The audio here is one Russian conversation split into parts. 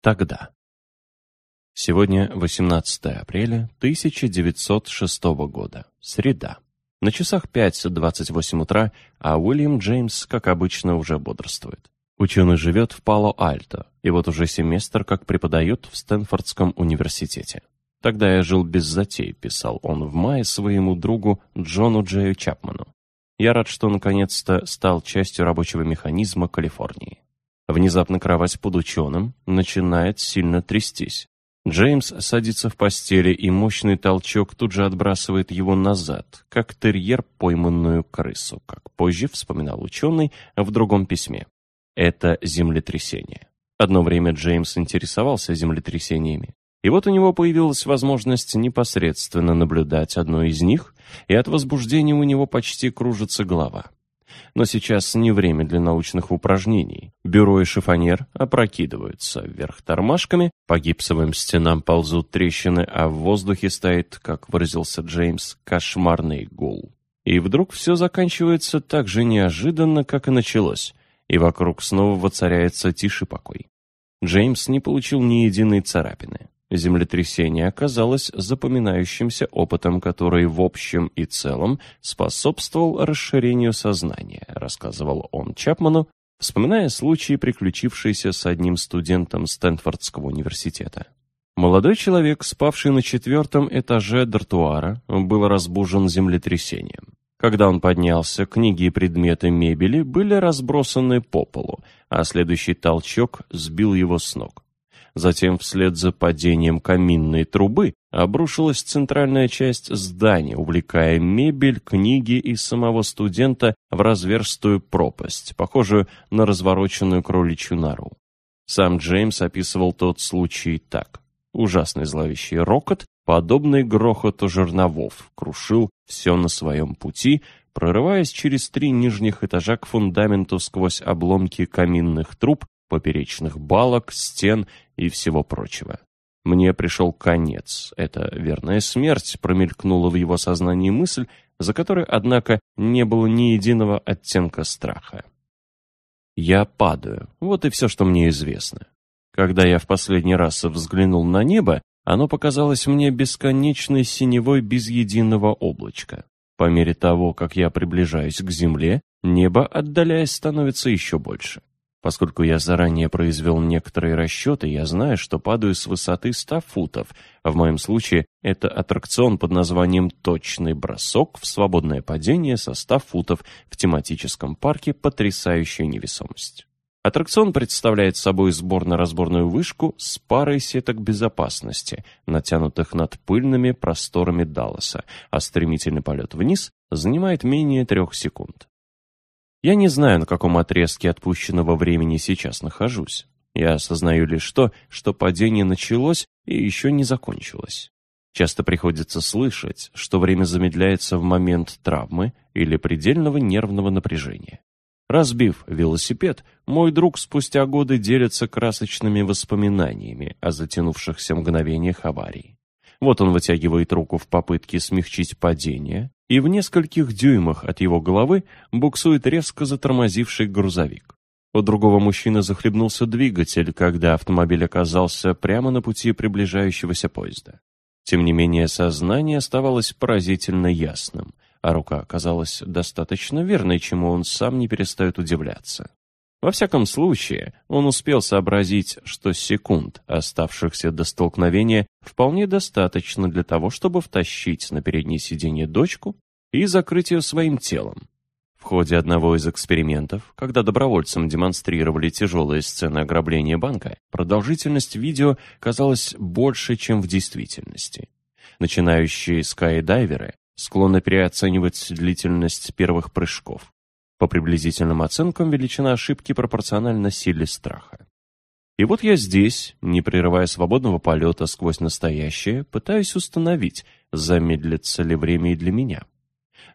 Тогда. Сегодня 18 апреля 1906 года. Среда. На часах 5.28 утра, а Уильям Джеймс, как обычно, уже бодрствует. Ученый живет в Пало-Альто, и вот уже семестр как преподает в Стэнфордском университете. «Тогда я жил без затей», — писал он в мае своему другу Джону Джею Чапману. «Я рад, что наконец-то стал частью рабочего механизма Калифорнии». Внезапно кровать под ученым начинает сильно трястись. Джеймс садится в постели, и мощный толчок тут же отбрасывает его назад, как терьер пойманную крысу, как позже вспоминал ученый в другом письме. Это землетрясение. Одно время Джеймс интересовался землетрясениями. И вот у него появилась возможность непосредственно наблюдать одно из них, и от возбуждения у него почти кружится голова. Но сейчас не время для научных упражнений. Бюро и шифонер опрокидываются вверх тормашками, по гипсовым стенам ползут трещины, а в воздухе стоит, как выразился Джеймс, кошмарный гул. И вдруг все заканчивается так же неожиданно, как и началось, и вокруг снова воцаряется тишь и покой. Джеймс не получил ни единой царапины. Землетрясение оказалось запоминающимся опытом, который в общем и целом способствовал расширению сознания, рассказывал он Чапману, вспоминая случаи, приключившиеся с одним студентом Стэнфордского университета. Молодой человек, спавший на четвертом этаже дартуара, был разбужен землетрясением. Когда он поднялся, книги и предметы мебели были разбросаны по полу, а следующий толчок сбил его с ног. Затем, вслед за падением каминной трубы, обрушилась центральная часть здания, увлекая мебель, книги и самого студента в разверстую пропасть, похожую на развороченную кроличью нору. Сам Джеймс описывал тот случай так. Ужасный зловещий рокот, подобный грохоту жерновов, крушил все на своем пути, прорываясь через три нижних этажа к фундаменту сквозь обломки каминных труб, поперечных балок, стен и всего прочего. Мне пришел конец. Это верная смерть промелькнула в его сознании мысль, за которой, однако, не было ни единого оттенка страха. Я падаю. Вот и все, что мне известно. Когда я в последний раз взглянул на небо, оно показалось мне бесконечной синевой без единого облачка. По мере того, как я приближаюсь к земле, небо, отдаляясь, становится еще больше. Поскольку я заранее произвел некоторые расчеты, я знаю, что падаю с высоты 100 футов. В моем случае это аттракцион под названием «Точный бросок» в свободное падение со 100 футов в тематическом парке «Потрясающая невесомость». Аттракцион представляет собой сборно-разборную вышку с парой сеток безопасности, натянутых над пыльными просторами Далласа, а стремительный полет вниз занимает менее трех секунд. Я не знаю, на каком отрезке отпущенного времени сейчас нахожусь. Я осознаю лишь то, что падение началось и еще не закончилось. Часто приходится слышать, что время замедляется в момент травмы или предельного нервного напряжения. Разбив велосипед, мой друг спустя годы делится красочными воспоминаниями о затянувшихся мгновениях аварии. Вот он вытягивает руку в попытке смягчить падение, и в нескольких дюймах от его головы буксует резко затормозивший грузовик. У другого мужчины захлебнулся двигатель, когда автомобиль оказался прямо на пути приближающегося поезда. Тем не менее, сознание оставалось поразительно ясным, а рука оказалась достаточно верной, чему он сам не перестает удивляться. Во всяком случае, он успел сообразить, что секунд, оставшихся до столкновения, вполне достаточно для того, чтобы втащить на переднее сиденье дочку и закрыть ее своим телом. В ходе одного из экспериментов, когда добровольцам демонстрировали тяжелые сцены ограбления банка, продолжительность видео казалась больше, чем в действительности. Начинающие скайдайверы склонны переоценивать длительность первых прыжков. По приблизительным оценкам, величина ошибки пропорциональна силе страха. И вот я здесь, не прерывая свободного полета сквозь настоящее, пытаюсь установить, замедлится ли время и для меня.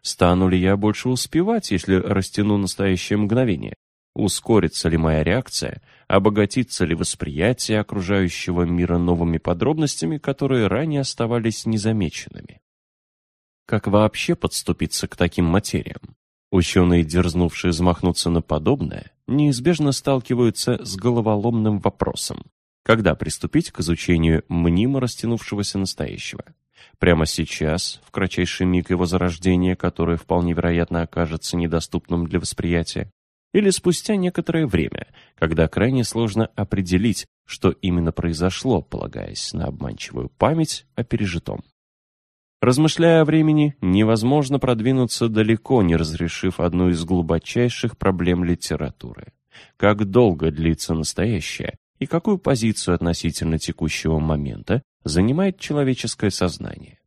Стану ли я больше успевать, если растяну настоящее мгновение? Ускорится ли моя реакция? Обогатится ли восприятие окружающего мира новыми подробностями, которые ранее оставались незамеченными? Как вообще подступиться к таким материям? Ученые, дерзнувшие взмахнуться на подобное, неизбежно сталкиваются с головоломным вопросом. Когда приступить к изучению мнимо растянувшегося настоящего? Прямо сейчас, в кратчайший миг его зарождения, которое вполне вероятно окажется недоступным для восприятия, или спустя некоторое время, когда крайне сложно определить, что именно произошло, полагаясь на обманчивую память о пережитом. Размышляя о времени, невозможно продвинуться далеко, не разрешив одну из глубочайших проблем литературы. Как долго длится настоящее, и какую позицию относительно текущего момента занимает человеческое сознание.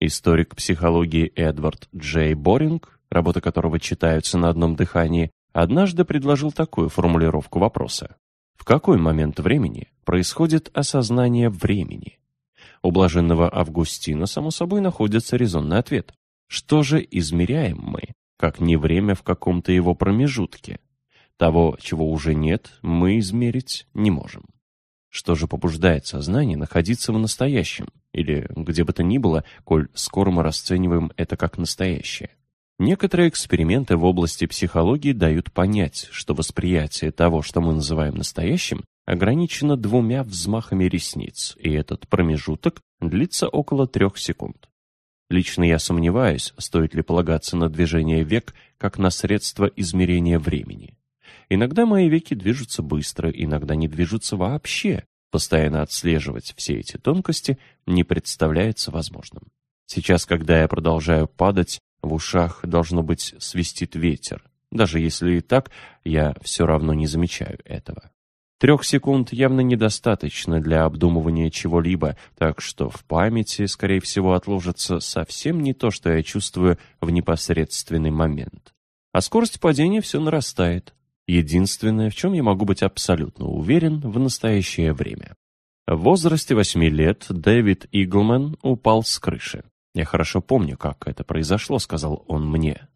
Историк психологии Эдвард Джей Боринг, работы которого читаются на одном дыхании, однажды предложил такую формулировку вопроса. В какой момент времени происходит осознание времени? У блаженного Августина, само собой, находится резонный ответ. Что же измеряем мы, как не время в каком-то его промежутке? Того, чего уже нет, мы измерить не можем. Что же побуждает сознание находиться в настоящем, или где бы то ни было, коль скоро мы расцениваем это как настоящее? Некоторые эксперименты в области психологии дают понять, что восприятие того, что мы называем настоящим, ограничено двумя взмахами ресниц, и этот промежуток длится около трех секунд. Лично я сомневаюсь, стоит ли полагаться на движение век как на средство измерения времени. Иногда мои веки движутся быстро, иногда не движутся вообще. Постоянно отслеживать все эти тонкости не представляется возможным. Сейчас, когда я продолжаю падать, в ушах, должно быть, свистит ветер. Даже если и так, я все равно не замечаю этого. Трех секунд явно недостаточно для обдумывания чего-либо, так что в памяти, скорее всего, отложится совсем не то, что я чувствую в непосредственный момент. А скорость падения все нарастает. Единственное, в чем я могу быть абсолютно уверен в настоящее время. В возрасте восьми лет Дэвид Иглман упал с крыши. «Я хорошо помню, как это произошло», — сказал он мне.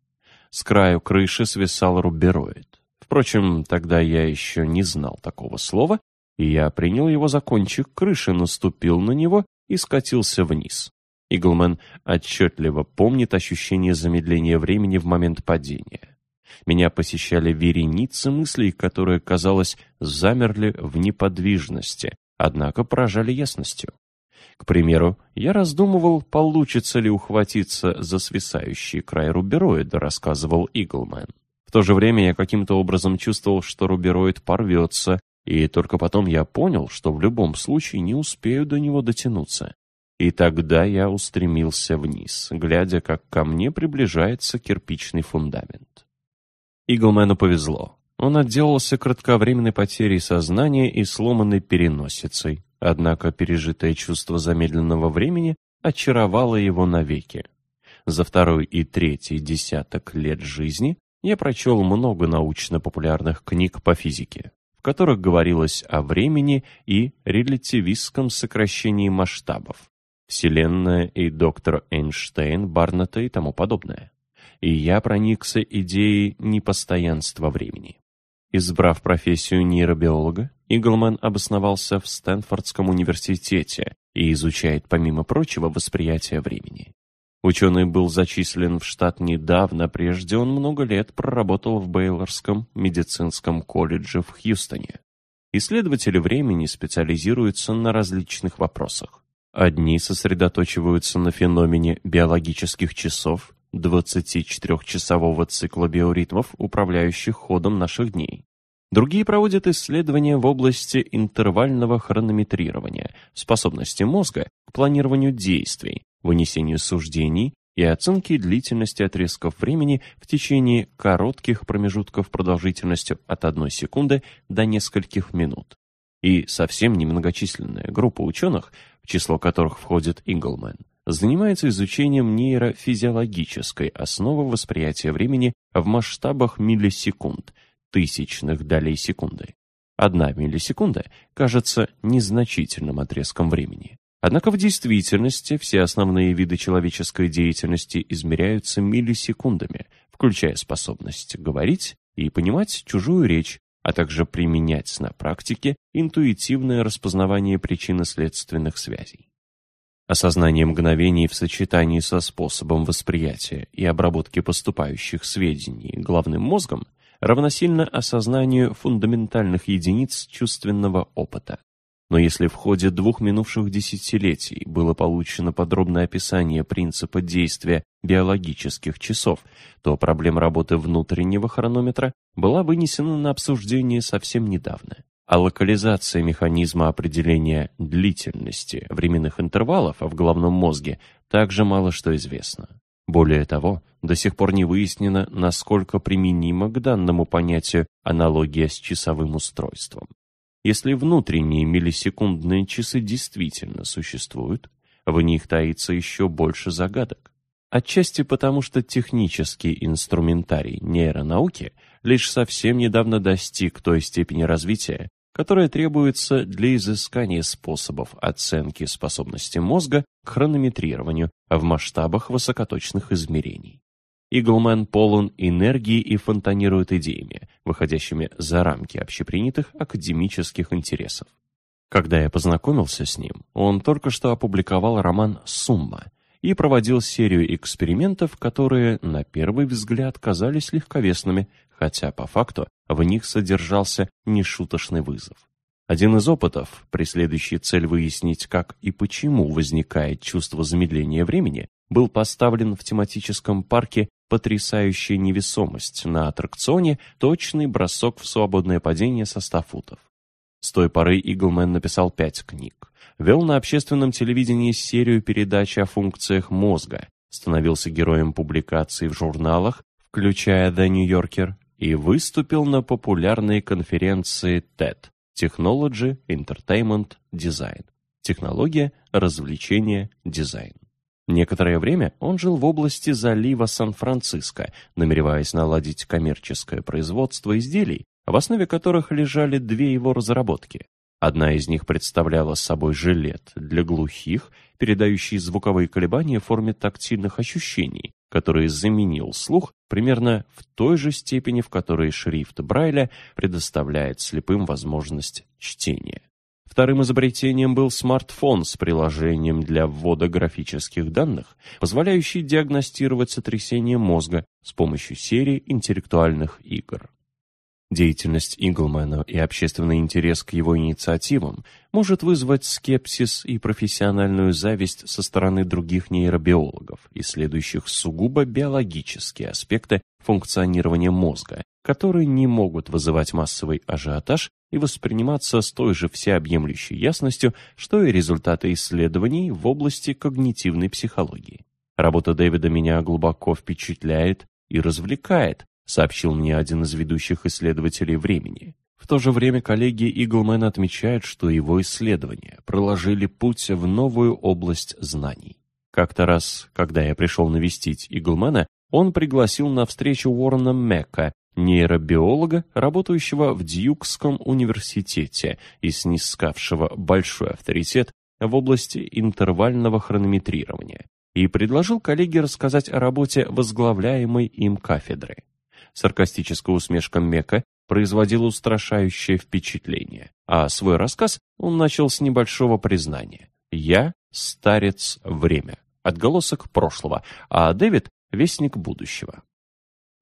С краю крыши свисал рубероид. Впрочем, тогда я еще не знал такого слова, и я принял его за кончик крыши, наступил на него и скатился вниз. Иглман отчетливо помнит ощущение замедления времени в момент падения. Меня посещали вереницы мыслей, которые, казалось, замерли в неподвижности, однако поражали ясностью. К примеру, я раздумывал, получится ли ухватиться за свисающий край рубероида, рассказывал Иглмен. В то же время я каким-то образом чувствовал, что рубероид порвется, и только потом я понял, что в любом случае не успею до него дотянуться. И тогда я устремился вниз, глядя, как ко мне приближается кирпичный фундамент. Иглмену повезло. Он отделался кратковременной потерей сознания и сломанной переносицей. Однако пережитое чувство замедленного времени очаровало его навеки. За второй и третий десяток лет жизни я прочел много научно-популярных книг по физике, в которых говорилось о времени и релятивистском сокращении масштабов, Вселенная и доктор Эйнштейн, Барнета и тому подобное. И я проникся идеей непостоянства времени. Избрав профессию нейробиолога, Иглман обосновался в Стэнфордском университете и изучает, помимо прочего, восприятие времени. Ученый был зачислен в штат недавно, прежде он много лет проработал в Бейлорском медицинском колледже в Хьюстоне. Исследователи времени специализируются на различных вопросах. Одни сосредоточиваются на феномене биологических часов, 24-часового цикла биоритмов, управляющих ходом наших дней. Другие проводят исследования в области интервального хронометрирования, способности мозга к планированию действий, вынесению суждений и оценке длительности отрезков времени в течение коротких промежутков продолжительностью от одной секунды до нескольких минут. И совсем немногочисленная группа ученых, в число которых входит Инглман, занимается изучением нейрофизиологической основы восприятия времени в масштабах миллисекунд, тысячных долей секунды. Одна миллисекунда кажется незначительным отрезком времени. Однако в действительности все основные виды человеческой деятельности измеряются миллисекундами, включая способность говорить и понимать чужую речь, а также применять на практике интуитивное распознавание причинно-следственных связей. Осознание мгновений в сочетании со способом восприятия и обработки поступающих сведений главным мозгом равносильно осознанию фундаментальных единиц чувственного опыта. Но если в ходе двух минувших десятилетий было получено подробное описание принципа действия биологических часов, то проблема работы внутреннего хронометра была вынесена на обсуждение совсем недавно. А локализация механизма определения длительности временных интервалов в головном мозге также мало что известно. Более того, до сих пор не выяснено, насколько применима к данному понятию аналогия с часовым устройством. Если внутренние миллисекундные часы действительно существуют, в них таится еще больше загадок. Отчасти потому, что технический инструментарий нейронауки лишь совсем недавно достиг той степени развития, которая требуется для изыскания способов оценки способности мозга к хронометрированию в масштабах высокоточных измерений. Иглмен полон энергии и фонтанирует идеями, выходящими за рамки общепринятых академических интересов. Когда я познакомился с ним, он только что опубликовал роман «Сумма» и проводил серию экспериментов, которые, на первый взгляд, казались легковесными, хотя по факту в них содержался нешуточный вызов. Один из опытов, преследующий цель выяснить, как и почему возникает чувство замедления времени, был поставлен в тематическом парке потрясающая невесомость на аттракционе, точный бросок в свободное падение со 100 футов. С той поры Иглмен написал пять книг, вел на общественном телевидении серию передач о функциях мозга, становился героем публикаций в журналах, включая The New Yorker, и выступил на популярной конференции TED Technology, Entertainment, Design. Технология, развлечение, дизайн. Некоторое время он жил в области залива Сан-Франциско, намереваясь наладить коммерческое производство изделий, в основе которых лежали две его разработки. Одна из них представляла собой жилет для глухих, передающий звуковые колебания в форме тактильных ощущений, который заменил слух примерно в той же степени, в которой шрифт Брайля предоставляет слепым возможность чтения. Вторым изобретением был смартфон с приложением для ввода графических данных, позволяющий диагностировать сотрясение мозга с помощью серии интеллектуальных игр. Деятельность Иглмана и общественный интерес к его инициативам может вызвать скепсис и профессиональную зависть со стороны других нейробиологов, исследующих сугубо биологические аспекты функционирования мозга, которые не могут вызывать массовый ажиотаж и восприниматься с той же всеобъемлющей ясностью, что и результаты исследований в области когнитивной психологии. Работа Дэвида меня глубоко впечатляет и развлекает, сообщил мне один из ведущих исследователей времени. В то же время коллеги Иглмена отмечают, что его исследования проложили путь в новую область знаний. Как-то раз, когда я пришел навестить Иглмена, он пригласил на встречу Уоррена Мекка, нейробиолога, работающего в Дьюкском университете и снискавшего большой авторитет в области интервального хронометрирования, и предложил коллеге рассказать о работе возглавляемой им кафедры. Саркастическая усмешка Мека производила устрашающее впечатление, а свой рассказ он начал с небольшого признания. «Я — старец время, отголосок прошлого, а Дэвид — вестник будущего».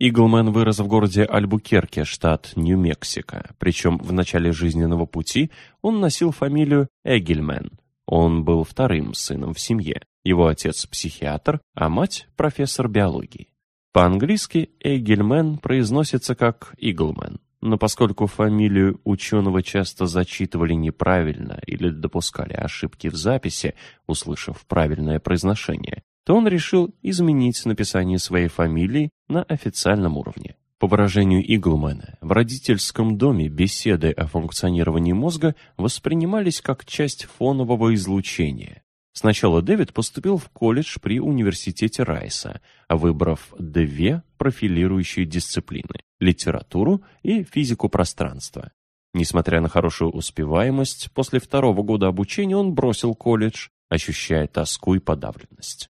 Иглмен вырос в городе Альбукерке, штат Нью-Мексико, причем в начале жизненного пути он носил фамилию Эгельмен. Он был вторым сыном в семье. Его отец – психиатр, а мать – профессор биологии. По-английски Эгельмен произносится как Иглмен, но поскольку фамилию ученого часто зачитывали неправильно или допускали ошибки в записи, услышав правильное произношение, то он решил изменить написание своей фамилии на официальном уровне. По выражению Иглмана, в родительском доме беседы о функционировании мозга воспринимались как часть фонового излучения, Сначала Дэвид поступил в колледж при университете Райса, выбрав две профилирующие дисциплины – литературу и физику пространства. Несмотря на хорошую успеваемость, после второго года обучения он бросил колледж, ощущая тоску и подавленность.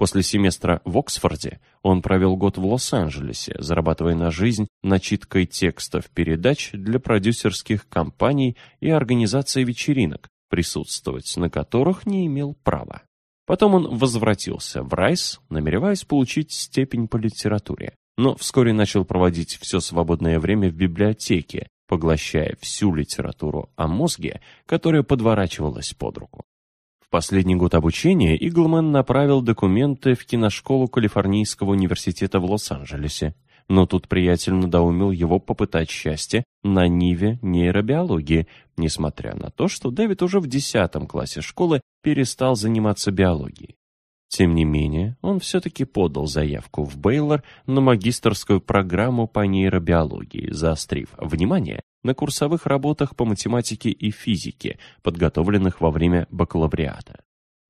После семестра в Оксфорде он провел год в Лос-Анджелесе, зарабатывая на жизнь начиткой текстов передач для продюсерских компаний и организации вечеринок, присутствовать на которых не имел права. Потом он возвратился в Райс, намереваясь получить степень по литературе, но вскоре начал проводить все свободное время в библиотеке, поглощая всю литературу о мозге, которая подворачивалась под руку. Последний год обучения Иглман направил документы в киношколу Калифорнийского университета в Лос-Анджелесе, но тут приятель надоумил его попытать счастье на ниве нейробиологии, несмотря на то, что Дэвид уже в десятом классе школы перестал заниматься биологией. Тем не менее, он все-таки подал заявку в Бейлор на магистрскую программу по нейробиологии, заострив внимание на курсовых работах по математике и физике, подготовленных во время бакалавриата.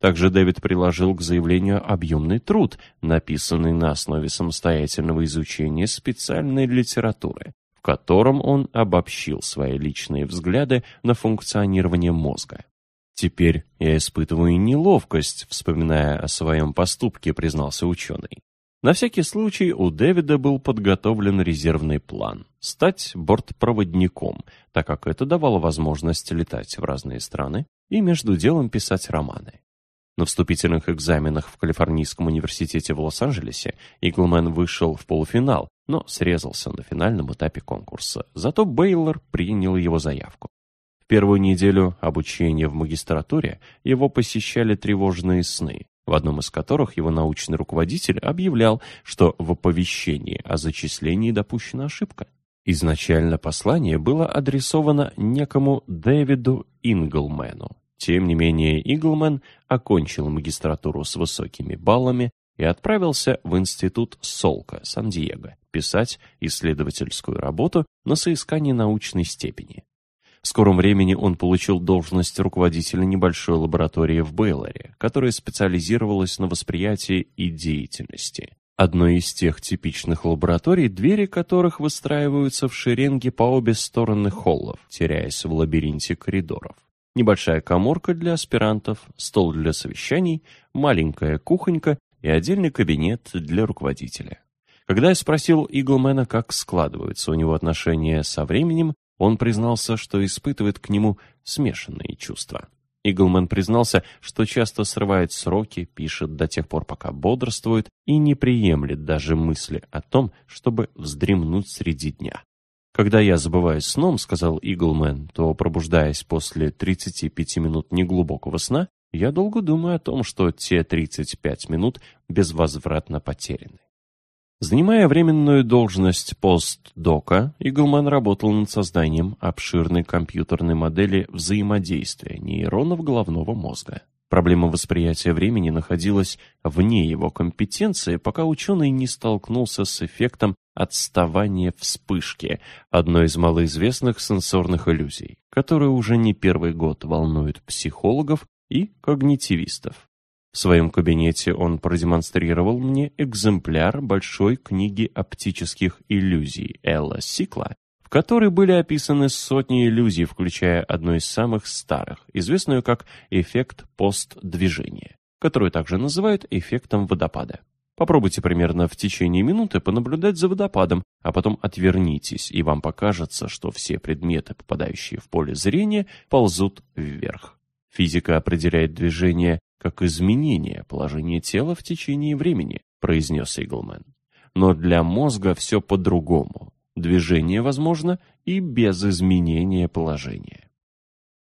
Также Дэвид приложил к заявлению объемный труд, написанный на основе самостоятельного изучения специальной литературы, в котором он обобщил свои личные взгляды на функционирование мозга. «Теперь я испытываю неловкость, вспоминая о своем поступке», признался ученый. На всякий случай у Дэвида был подготовлен резервный план – стать бортпроводником, так как это давало возможность летать в разные страны и между делом писать романы. На вступительных экзаменах в Калифорнийском университете в Лос-Анджелесе Иглмен вышел в полуфинал, но срезался на финальном этапе конкурса. Зато Бейлор принял его заявку. В первую неделю обучения в магистратуре его посещали тревожные сны, в одном из которых его научный руководитель объявлял, что в оповещении о зачислении допущена ошибка. Изначально послание было адресовано некому Дэвиду Инглмену, тем не менее, Иглман окончил магистратуру с высокими баллами и отправился в институт Солка, Сан-Диего, писать исследовательскую работу на соискание научной степени. В скором времени он получил должность руководителя небольшой лаборатории в Бейлоре, которая специализировалась на восприятии и деятельности. Одной из тех типичных лабораторий, двери которых выстраиваются в шеренге по обе стороны холлов, теряясь в лабиринте коридоров небольшая коморка для аспирантов, стол для совещаний, маленькая кухонька и отдельный кабинет для руководителя. Когда я спросил Иглмена, как складываются у него отношения со временем, он признался, что испытывает к нему смешанные чувства. Иглман признался, что часто срывает сроки, пишет до тех пор, пока бодрствует, и не приемлет даже мысли о том, чтобы вздремнуть среди дня. «Когда я забываюсь сном, — сказал Иглмен, — то, пробуждаясь после 35 минут неглубокого сна, я долго думаю о том, что те 35 минут безвозвратно потеряны. Занимая временную должность постдока, Иглман работал над созданием обширной компьютерной модели взаимодействия нейронов головного мозга. Проблема восприятия времени находилась вне его компетенции, пока ученый не столкнулся с эффектом отставания вспышки, одной из малоизвестных сенсорных иллюзий, которая уже не первый год волнует психологов и когнитивистов. В своем кабинете он продемонстрировал мне экземпляр большой книги оптических иллюзий Элла Сикла, в которой были описаны сотни иллюзий, включая одну из самых старых, известную как эффект постдвижения, которую также называют эффектом водопада. Попробуйте примерно в течение минуты понаблюдать за водопадом, а потом отвернитесь, и вам покажется, что все предметы, попадающие в поле зрения, ползут вверх. Физика определяет движение как изменение положения тела в течение времени, произнес Иглман. Но для мозга все по-другому. Движение возможно и без изменения положения.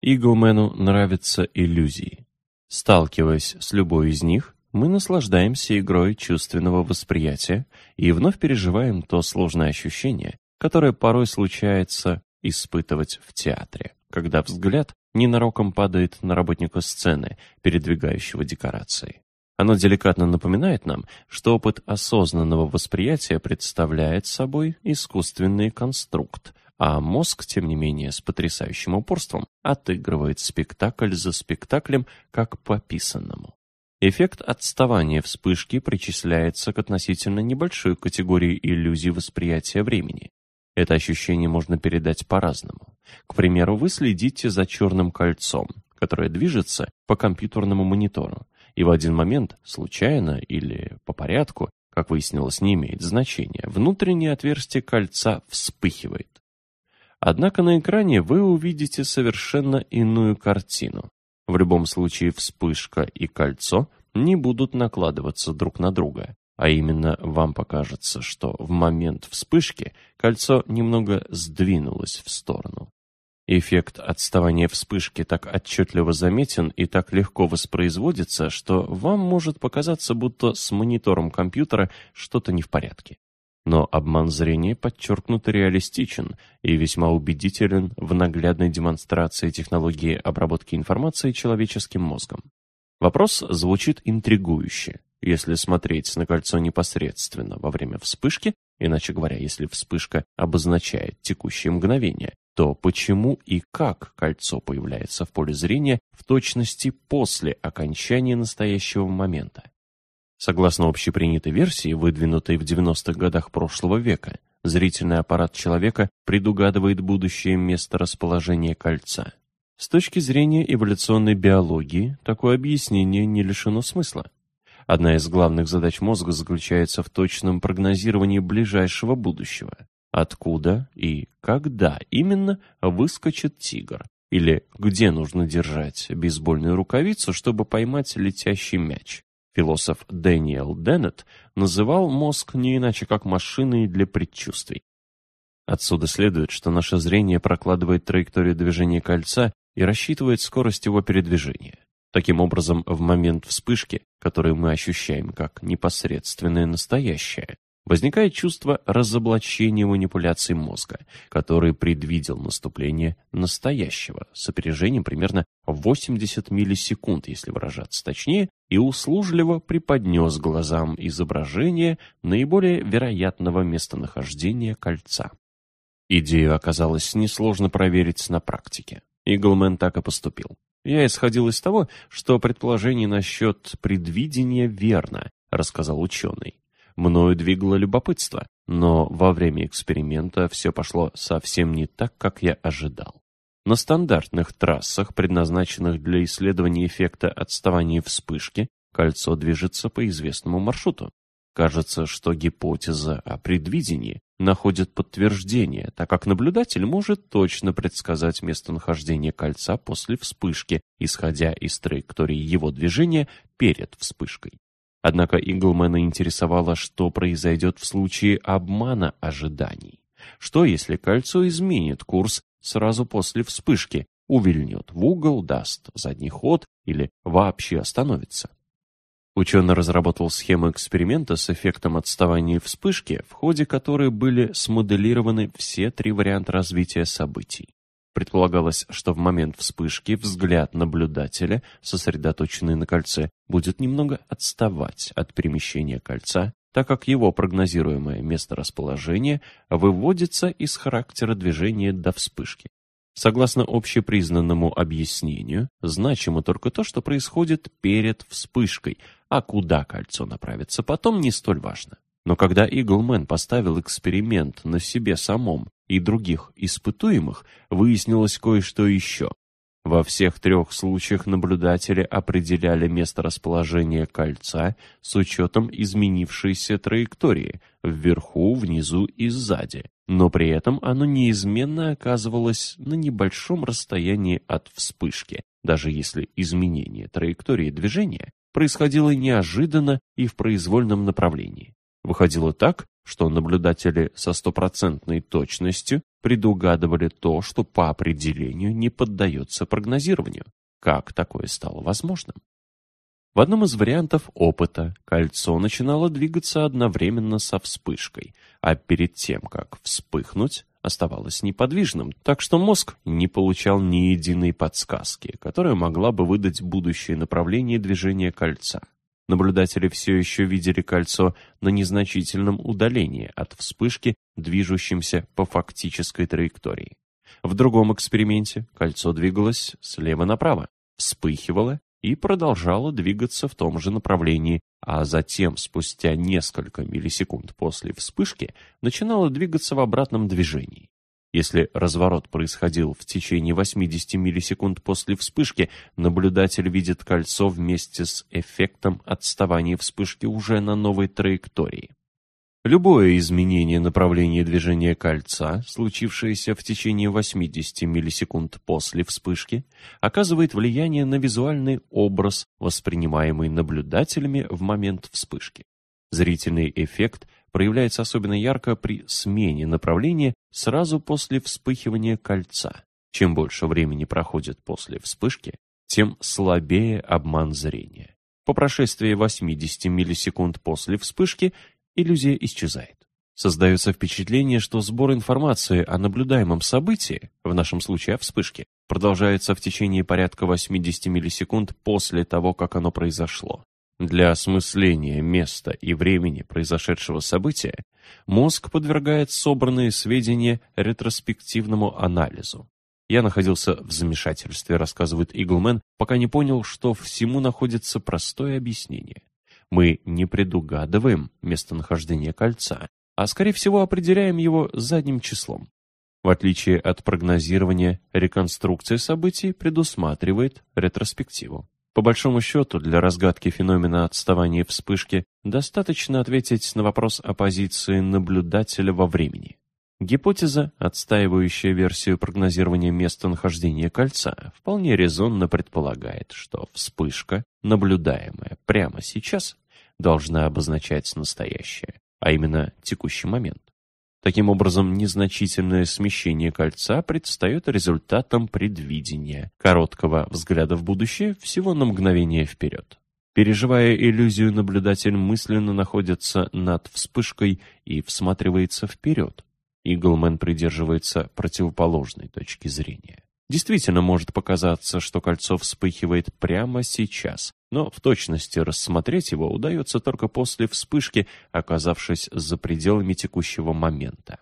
Иглмену нравятся иллюзии. Сталкиваясь с любой из них, мы наслаждаемся игрой чувственного восприятия и вновь переживаем то сложное ощущение, которое порой случается испытывать в театре, когда взгляд ненароком падает на работника сцены, передвигающего декорации. Оно деликатно напоминает нам, что опыт осознанного восприятия представляет собой искусственный конструкт, а мозг, тем не менее, с потрясающим упорством отыгрывает спектакль за спектаклем, как по писанному. Эффект отставания вспышки причисляется к относительно небольшой категории иллюзий восприятия времени. Это ощущение можно передать по-разному. К примеру, вы следите за черным кольцом, которое движется по компьютерному монитору, и в один момент, случайно или по порядку, как выяснилось, не имеет значения, внутреннее отверстие кольца вспыхивает. Однако на экране вы увидите совершенно иную картину. В любом случае вспышка и кольцо не будут накладываться друг на друга, а именно вам покажется, что в момент вспышки кольцо немного сдвинулось в сторону. Эффект отставания вспышки так отчетливо заметен и так легко воспроизводится, что вам может показаться, будто с монитором компьютера что-то не в порядке. Но обман зрения подчеркнуто реалистичен и весьма убедителен в наглядной демонстрации технологии обработки информации человеческим мозгом. Вопрос звучит интригующе. Если смотреть на кольцо непосредственно во время вспышки, иначе говоря, если вспышка обозначает текущее мгновение, то почему и как кольцо появляется в поле зрения в точности после окончания настоящего момента? Согласно общепринятой версии, выдвинутой в 90-х годах прошлого века, зрительный аппарат человека предугадывает будущее место расположения кольца. С точки зрения эволюционной биологии, такое объяснение не лишено смысла. Одна из главных задач мозга заключается в точном прогнозировании ближайшего будущего. Откуда и когда именно выскочит тигр? Или где нужно держать бейсбольную рукавицу, чтобы поймать летящий мяч? Философ Дэниел Деннет называл мозг не иначе как машиной для предчувствий. Отсюда следует, что наше зрение прокладывает траекторию движения кольца и рассчитывает скорость его передвижения. Таким образом, в момент вспышки, который мы ощущаем как непосредственное настоящее, возникает чувство разоблачения манипуляций мозга, который предвидел наступление настоящего с опережением примерно 80 миллисекунд, если выражаться точнее, и услужливо преподнес глазам изображение наиболее вероятного местонахождения кольца. Идею оказалось несложно проверить на практике. Иглмен так и поступил. Я исходил из того, что предположение насчет предвидения верно, рассказал ученый. Мною двигало любопытство, но во время эксперимента все пошло совсем не так, как я ожидал. На стандартных трассах, предназначенных для исследования эффекта отставания вспышки, кольцо движется по известному маршруту. Кажется, что гипотеза о предвидении находит подтверждение, так как наблюдатель может точно предсказать местонахождение кольца после вспышки, исходя из траектории его движения перед вспышкой. Однако Иглмана интересовало, что произойдет в случае обмана ожиданий. Что, если кольцо изменит курс сразу после вспышки, увильнет в угол, даст задний ход или вообще остановится? Ученый разработал схему эксперимента с эффектом отставания вспышки, в ходе которой были смоделированы все три варианта развития событий. Предполагалось, что в момент вспышки взгляд наблюдателя, сосредоточенный на кольце, будет немного отставать от перемещения кольца, так как его прогнозируемое месторасположение выводится из характера движения до вспышки. Согласно общепризнанному объяснению, значимо только то, что происходит перед вспышкой, а куда кольцо направится потом, не столь важно. Но когда Иглмен поставил эксперимент на себе самом и других испытуемых, выяснилось кое-что еще. Во всех трех случаях наблюдатели определяли место расположения кольца с учетом изменившейся траектории вверху, внизу и сзади, но при этом оно неизменно оказывалось на небольшом расстоянии от вспышки, даже если изменение траектории движения происходило неожиданно и в произвольном направлении. Выходило так, что наблюдатели со стопроцентной точностью предугадывали то, что по определению не поддается прогнозированию. Как такое стало возможным? В одном из вариантов опыта кольцо начинало двигаться одновременно со вспышкой, а перед тем, как вспыхнуть, оставалось неподвижным, так что мозг не получал ни единой подсказки, которая могла бы выдать будущее направление движения кольца. Наблюдатели все еще видели кольцо на незначительном удалении от вспышки, движущемся по фактической траектории. В другом эксперименте кольцо двигалось слева направо, вспыхивало и продолжало двигаться в том же направлении, а затем, спустя несколько миллисекунд после вспышки, начинало двигаться в обратном движении. Если разворот происходил в течение 80 миллисекунд после вспышки, наблюдатель видит кольцо вместе с эффектом отставания вспышки уже на новой траектории. Любое изменение направления движения кольца, случившееся в течение 80 миллисекунд после вспышки, оказывает влияние на визуальный образ, воспринимаемый наблюдателями в момент вспышки. Зрительный эффект проявляется особенно ярко при смене направления сразу после вспыхивания кольца. Чем больше времени проходит после вспышки, тем слабее обман зрения. По прошествии 80 миллисекунд после вспышки иллюзия исчезает. Создается впечатление, что сбор информации о наблюдаемом событии, в нашем случае о вспышке, продолжается в течение порядка 80 миллисекунд после того, как оно произошло. Для осмысления места и времени произошедшего события мозг подвергает собранные сведения ретроспективному анализу. Я находился в замешательстве, рассказывает Иглмен, пока не понял, что всему находится простое объяснение. Мы не предугадываем местонахождение кольца, а скорее всего определяем его задним числом. В отличие от прогнозирования, реконструкция событий предусматривает ретроспективу. По большому счету, для разгадки феномена отставания вспышки достаточно ответить на вопрос о позиции наблюдателя во времени. Гипотеза, отстаивающая версию прогнозирования местонахождения кольца, вполне резонно предполагает, что вспышка, наблюдаемая прямо сейчас, должна обозначать настоящее, а именно текущий момент. Таким образом, незначительное смещение кольца предстает результатом предвидения, короткого взгляда в будущее всего на мгновение вперед. Переживая иллюзию, наблюдатель мысленно находится над вспышкой и всматривается вперед. Иглмен придерживается противоположной точки зрения. Действительно может показаться, что кольцо вспыхивает прямо сейчас, но в точности рассмотреть его удается только после вспышки, оказавшись за пределами текущего момента.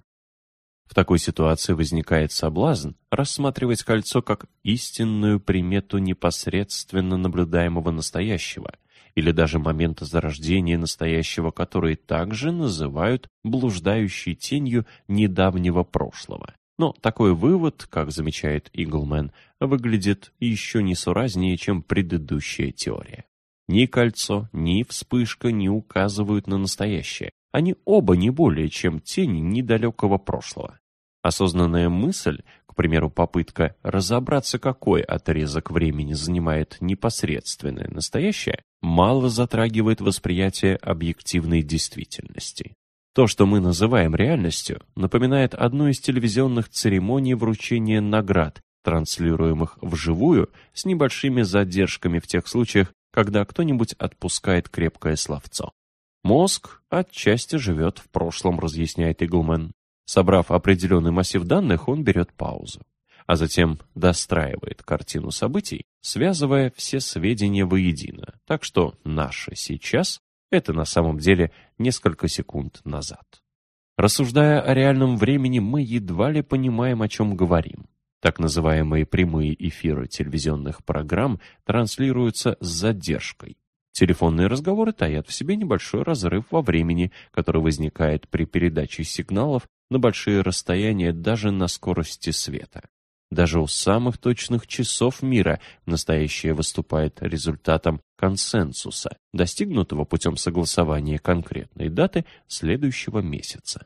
В такой ситуации возникает соблазн рассматривать кольцо как истинную примету непосредственно наблюдаемого настоящего, или даже момента зарождения настоящего, который также называют блуждающей тенью недавнего прошлого. Но такой вывод, как замечает Иглмен, выглядит еще несуразнее, чем предыдущая теория. Ни кольцо, ни вспышка не указывают на настоящее. Они оба не более, чем тени недалекого прошлого. Осознанная мысль, к примеру, попытка разобраться, какой отрезок времени занимает непосредственное настоящее, мало затрагивает восприятие объективной действительности. То, что мы называем реальностью, напоминает одну из телевизионных церемоний вручения наград, транслируемых вживую с небольшими задержками в тех случаях, когда кто-нибудь отпускает крепкое словцо. Мозг отчасти живет в прошлом, разъясняет Иглмен. Собрав определенный массив данных, он берет паузу, а затем достраивает картину событий, связывая все сведения воедино, так что наше сейчас это на самом деле несколько секунд назад. Рассуждая о реальном времени, мы едва ли понимаем, о чем говорим. Так называемые прямые эфиры телевизионных программ транслируются с задержкой. Телефонные разговоры таят в себе небольшой разрыв во времени, который возникает при передаче сигналов на большие расстояния даже на скорости света. Даже у самых точных часов мира настоящее выступает результатом консенсуса, достигнутого путем согласования конкретной даты следующего месяца.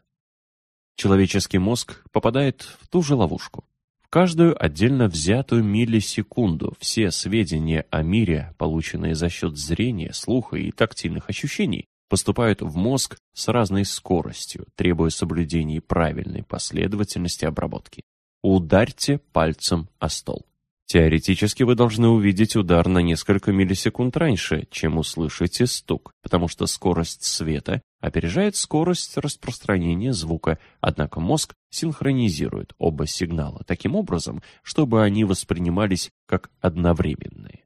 Человеческий мозг попадает в ту же ловушку. В каждую отдельно взятую миллисекунду все сведения о мире, полученные за счет зрения, слуха и тактильных ощущений, поступают в мозг с разной скоростью, требуя соблюдения правильной последовательности обработки. Ударьте пальцем о стол. Теоретически вы должны увидеть удар на несколько миллисекунд раньше, чем услышите стук, потому что скорость света опережает скорость распространения звука, однако мозг синхронизирует оба сигнала таким образом, чтобы они воспринимались как одновременные.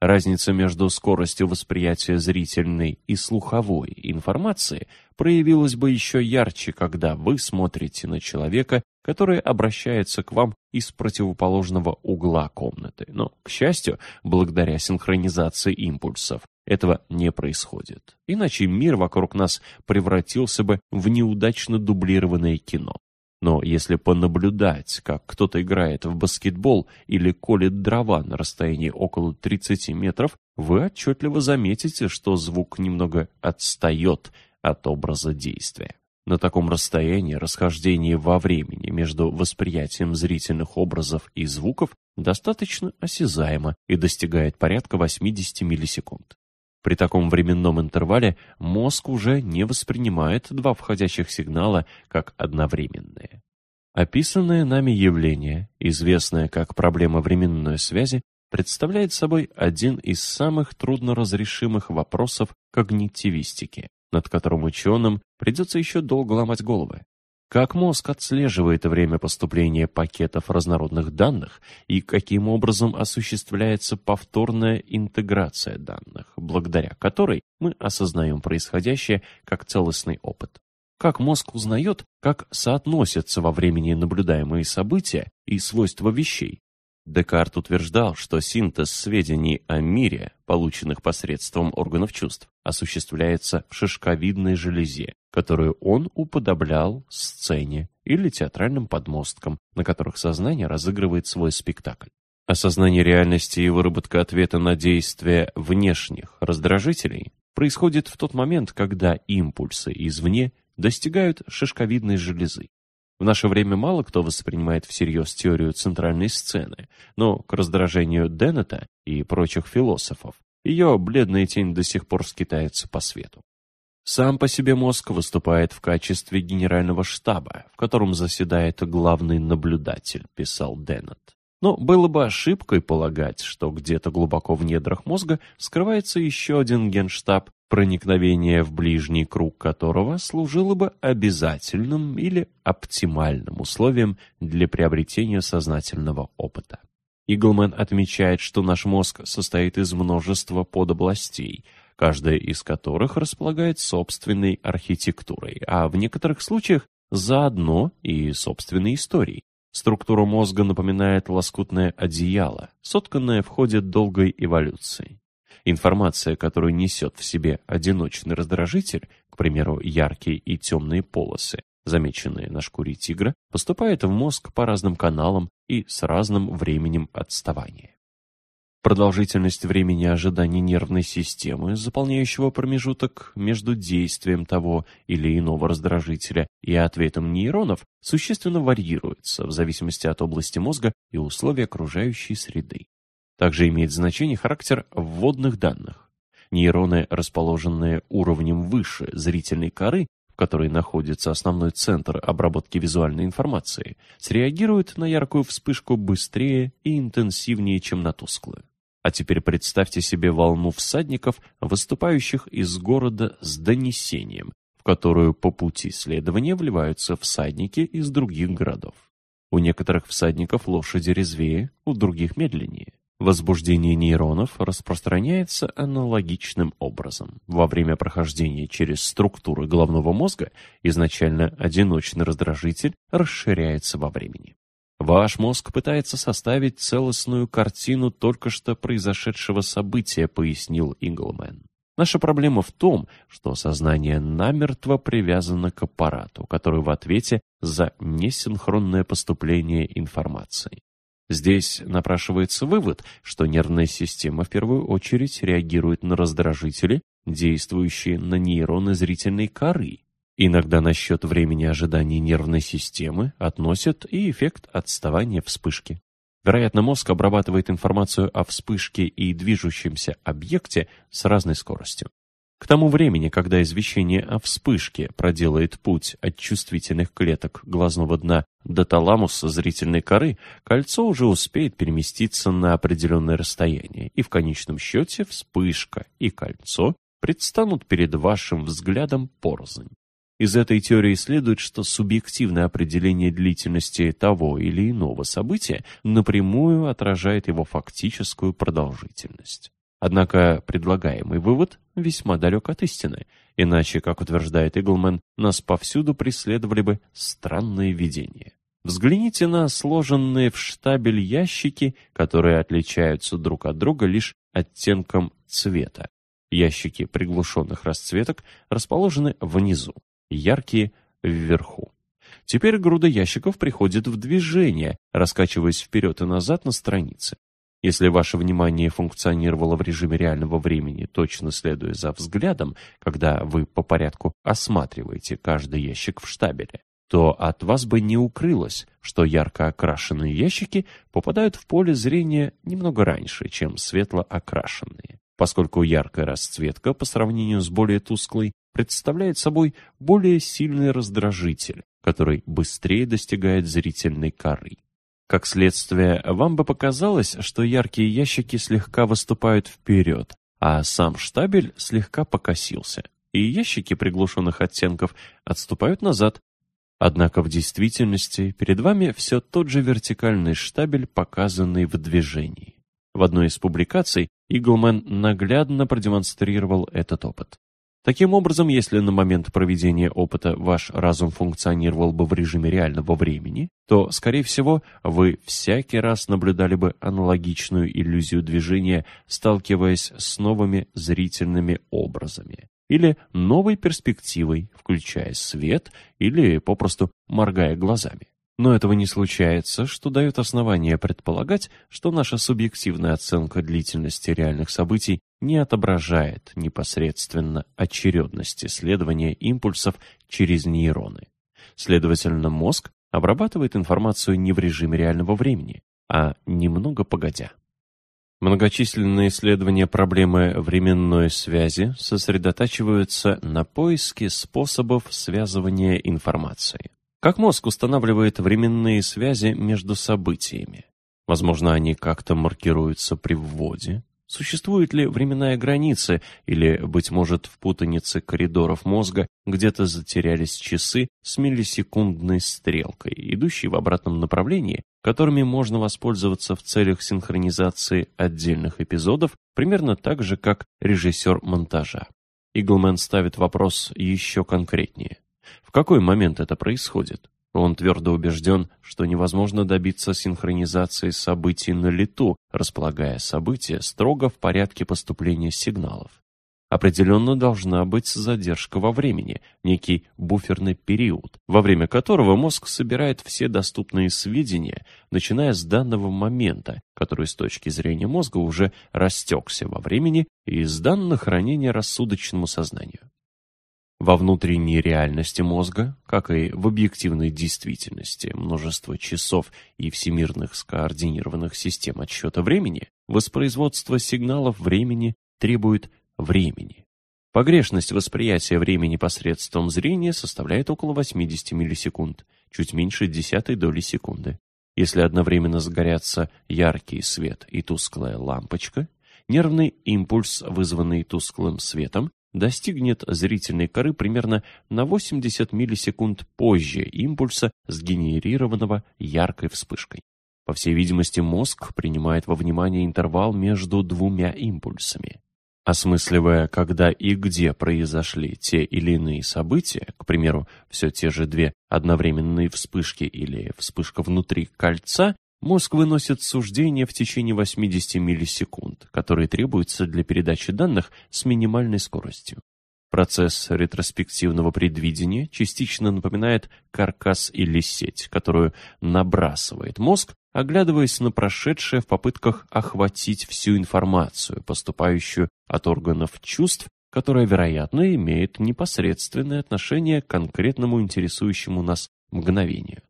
Разница между скоростью восприятия зрительной и слуховой информации проявилась бы еще ярче, когда вы смотрите на человека, который обращается к вам из противоположного угла комнаты. Но, к счастью, благодаря синхронизации импульсов, этого не происходит. Иначе мир вокруг нас превратился бы в неудачно дублированное кино. Но если понаблюдать, как кто-то играет в баскетбол или колет дрова на расстоянии около 30 метров, вы отчетливо заметите, что звук немного отстает от образа действия. На таком расстоянии расхождение во времени между восприятием зрительных образов и звуков достаточно осязаемо и достигает порядка 80 миллисекунд. При таком временном интервале мозг уже не воспринимает два входящих сигнала как одновременные. Описанное нами явление, известное как проблема временной связи, представляет собой один из самых трудноразрешимых вопросов когнитивистики, над которым ученым придется еще долго ломать головы. Как мозг отслеживает время поступления пакетов разнородных данных и каким образом осуществляется повторная интеграция данных, благодаря которой мы осознаем происходящее как целостный опыт. Как мозг узнает, как соотносятся во времени наблюдаемые события и свойства вещей, Декарт утверждал, что синтез сведений о мире, полученных посредством органов чувств, осуществляется в шишковидной железе, которую он уподоблял сцене или театральным подмосткам, на которых сознание разыгрывает свой спектакль. Осознание реальности и выработка ответа на действия внешних раздражителей происходит в тот момент, когда импульсы извне достигают шишковидной железы. В наше время мало кто воспринимает всерьез теорию центральной сцены, но к раздражению Деннета и прочих философов ее бледная тень до сих пор скитается по свету. Сам по себе мозг выступает в качестве генерального штаба, в котором заседает главный наблюдатель, писал Деннет. Но было бы ошибкой полагать, что где-то глубоко в недрах мозга скрывается еще один генштаб, проникновение в ближний круг которого служило бы обязательным или оптимальным условием для приобретения сознательного опыта. Иглман отмечает, что наш мозг состоит из множества подобластей, каждая из которых располагает собственной архитектурой, а в некоторых случаях заодно и собственной историей. Структура мозга напоминает лоскутное одеяло, сотканное в ходе долгой эволюции. Информация, которую несет в себе одиночный раздражитель, к примеру, яркие и темные полосы, замеченные на шкуре тигра, поступает в мозг по разным каналам и с разным временем отставания. Продолжительность времени ожидания нервной системы, заполняющего промежуток между действием того или иного раздражителя и ответом нейронов, существенно варьируется в зависимости от области мозга и условий окружающей среды. Также имеет значение характер вводных данных. Нейроны, расположенные уровнем выше зрительной коры, которой находится основной центр обработки визуальной информации, среагируют на яркую вспышку быстрее и интенсивнее, чем на тусклую. А теперь представьте себе волну всадников, выступающих из города с донесением, в которую по пути следования вливаются всадники из других городов. У некоторых всадников лошади резвее, у других медленнее. Возбуждение нейронов распространяется аналогичным образом. Во время прохождения через структуры головного мозга изначально одиночный раздражитель расширяется во времени. Ваш мозг пытается составить целостную картину только что произошедшего события, пояснил Инглмен. Наша проблема в том, что сознание намертво привязано к аппарату, который в ответе за несинхронное поступление информации. Здесь напрашивается вывод, что нервная система в первую очередь реагирует на раздражители, действующие на нейроны зрительной коры, Иногда на счет времени ожидания нервной системы относят и эффект отставания вспышки. Вероятно, мозг обрабатывает информацию о вспышке и движущемся объекте с разной скоростью. К тому времени, когда извещение о вспышке проделает путь от чувствительных клеток глазного дна до таламуса зрительной коры, кольцо уже успеет переместиться на определенное расстояние, и в конечном счете вспышка и кольцо предстанут перед вашим взглядом порознь. Из этой теории следует, что субъективное определение длительности того или иного события напрямую отражает его фактическую продолжительность. Однако предлагаемый вывод весьма далек от истины, иначе, как утверждает Иглман, нас повсюду преследовали бы странные видения. Взгляните на сложенные в штабель ящики, которые отличаются друг от друга лишь оттенком цвета. Ящики приглушенных расцветок расположены внизу яркие вверху. Теперь груда ящиков приходит в движение, раскачиваясь вперед и назад на странице. Если ваше внимание функционировало в режиме реального времени, точно следуя за взглядом, когда вы по порядку осматриваете каждый ящик в штабеле, то от вас бы не укрылось, что ярко окрашенные ящики попадают в поле зрения немного раньше, чем светло окрашенные. поскольку яркая расцветка по сравнению с более тусклой представляет собой более сильный раздражитель, который быстрее достигает зрительной коры. Как следствие, вам бы показалось, что яркие ящики слегка выступают вперед, а сам штабель слегка покосился, и ящики приглушенных оттенков отступают назад. Однако в действительности перед вами все тот же вертикальный штабель, показанный в движении. В одной из публикаций Иглмен наглядно продемонстрировал этот опыт. Таким образом, если на момент проведения опыта ваш разум функционировал бы в режиме реального времени, то, скорее всего, вы всякий раз наблюдали бы аналогичную иллюзию движения, сталкиваясь с новыми зрительными образами или новой перспективой, включая свет или попросту моргая глазами. Но этого не случается, что дает основание предполагать, что наша субъективная оценка длительности реальных событий не отображает непосредственно очередности следования импульсов через нейроны. Следовательно, мозг обрабатывает информацию не в режиме реального времени, а немного погодя. Многочисленные исследования проблемы временной связи сосредотачиваются на поиске способов связывания информации. Как мозг устанавливает временные связи между событиями? Возможно, они как-то маркируются при вводе? Существует ли временная граница, или, быть может, в путанице коридоров мозга где-то затерялись часы с миллисекундной стрелкой, идущей в обратном направлении, которыми можно воспользоваться в целях синхронизации отдельных эпизодов, примерно так же, как режиссер монтажа. Иглмен ставит вопрос еще конкретнее. В какой момент это происходит? Он твердо убежден, что невозможно добиться синхронизации событий на лету, располагая события строго в порядке поступления сигналов. Определенно должна быть задержка во времени, некий буферный период, во время которого мозг собирает все доступные сведения, начиная с данного момента, который с точки зрения мозга уже растекся во времени и сдан на хранение рассудочному сознанию. Во внутренней реальности мозга, как и в объективной действительности, множество часов и всемирных скоординированных систем отсчета времени, воспроизводство сигналов времени требует времени. Погрешность восприятия времени посредством зрения составляет около 80 миллисекунд, чуть меньше десятой доли секунды. Если одновременно сгорятся яркий свет и тусклая лампочка, нервный импульс, вызванный тусклым светом, достигнет зрительной коры примерно на 80 миллисекунд позже импульса, сгенерированного яркой вспышкой. По всей видимости, мозг принимает во внимание интервал между двумя импульсами. Осмысливая, когда и где произошли те или иные события, к примеру, все те же две одновременные вспышки или вспышка внутри кольца, Мозг выносит суждения в течение 80 миллисекунд, которые требуются для передачи данных с минимальной скоростью. Процесс ретроспективного предвидения частично напоминает каркас или сеть, которую набрасывает мозг, оглядываясь на прошедшее в попытках охватить всю информацию, поступающую от органов чувств, которая, вероятно, имеет непосредственное отношение к конкретному интересующему нас мгновению.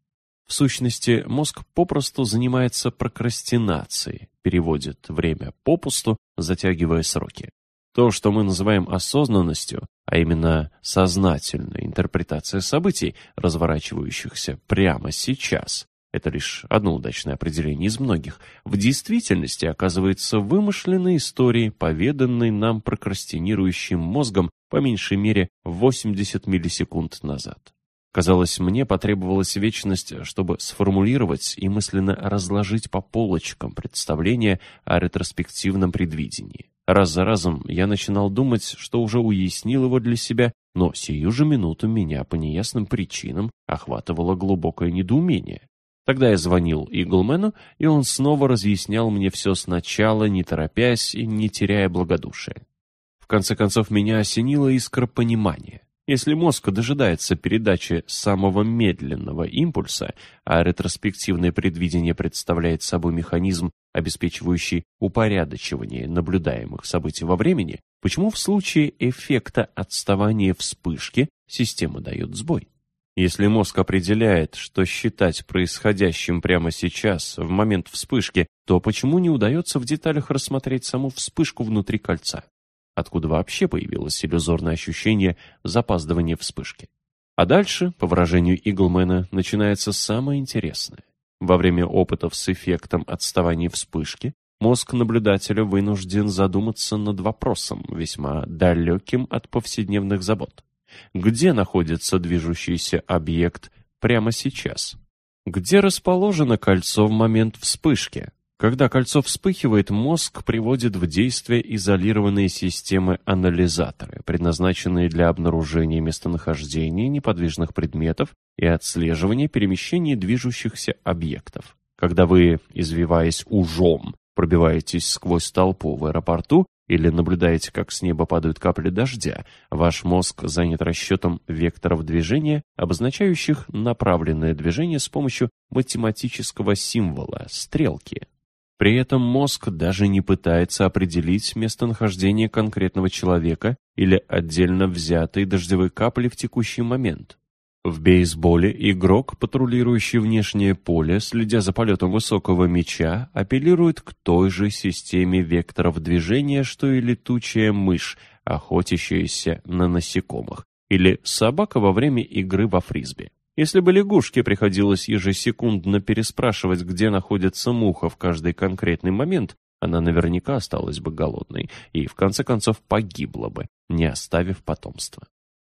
В сущности, мозг попросту занимается прокрастинацией, переводит время попусту, затягивая сроки. То, что мы называем осознанностью, а именно сознательная интерпретация событий, разворачивающихся прямо сейчас, это лишь одно удачное определение из многих, в действительности оказывается вымышленной историей, поведанной нам прокрастинирующим мозгом по меньшей мере 80 миллисекунд назад. Казалось, мне потребовалась вечность, чтобы сформулировать и мысленно разложить по полочкам представление о ретроспективном предвидении. Раз за разом я начинал думать, что уже уяснил его для себя, но сию же минуту меня по неясным причинам охватывало глубокое недоумение. Тогда я звонил Иглмену, и он снова разъяснял мне все сначала, не торопясь и не теряя благодушия. В конце концов, меня осенила искра понимания. Если мозг дожидается передачи самого медленного импульса, а ретроспективное предвидение представляет собой механизм, обеспечивающий упорядочивание наблюдаемых событий во времени, почему в случае эффекта отставания вспышки система дает сбой? Если мозг определяет, что считать происходящим прямо сейчас, в момент вспышки, то почему не удается в деталях рассмотреть саму вспышку внутри кольца? Откуда вообще появилось иллюзорное ощущение запаздывания вспышки? А дальше, по выражению Иглмена, начинается самое интересное. Во время опытов с эффектом отставания вспышки мозг наблюдателя вынужден задуматься над вопросом, весьма далеким от повседневных забот. Где находится движущийся объект прямо сейчас? Где расположено кольцо в момент вспышки? Когда кольцо вспыхивает, мозг приводит в действие изолированные системы-анализаторы, предназначенные для обнаружения местонахождения неподвижных предметов и отслеживания перемещений движущихся объектов. Когда вы, извиваясь ужом, пробиваетесь сквозь толпу в аэропорту, или наблюдаете, как с неба падают капли дождя, ваш мозг занят расчетом векторов движения, обозначающих направленное движение с помощью математического символа – стрелки. При этом мозг даже не пытается определить местонахождение конкретного человека или отдельно взятой дождевой капли в текущий момент. В бейсболе игрок, патрулирующий внешнее поле, следя за полетом высокого мяча, апеллирует к той же системе векторов движения, что и летучая мышь, охотящаяся на насекомых, или собака во время игры во фрисби. Если бы лягушке приходилось ежесекундно переспрашивать, где находится муха в каждый конкретный момент, она наверняка осталась бы голодной и, в конце концов, погибла бы, не оставив потомства.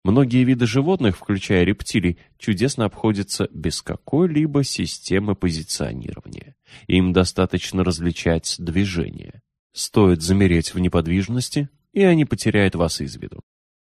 Многие виды животных, включая рептилий, чудесно обходятся без какой-либо системы позиционирования. Им достаточно различать движение. Стоит замереть в неподвижности, и они потеряют вас из виду.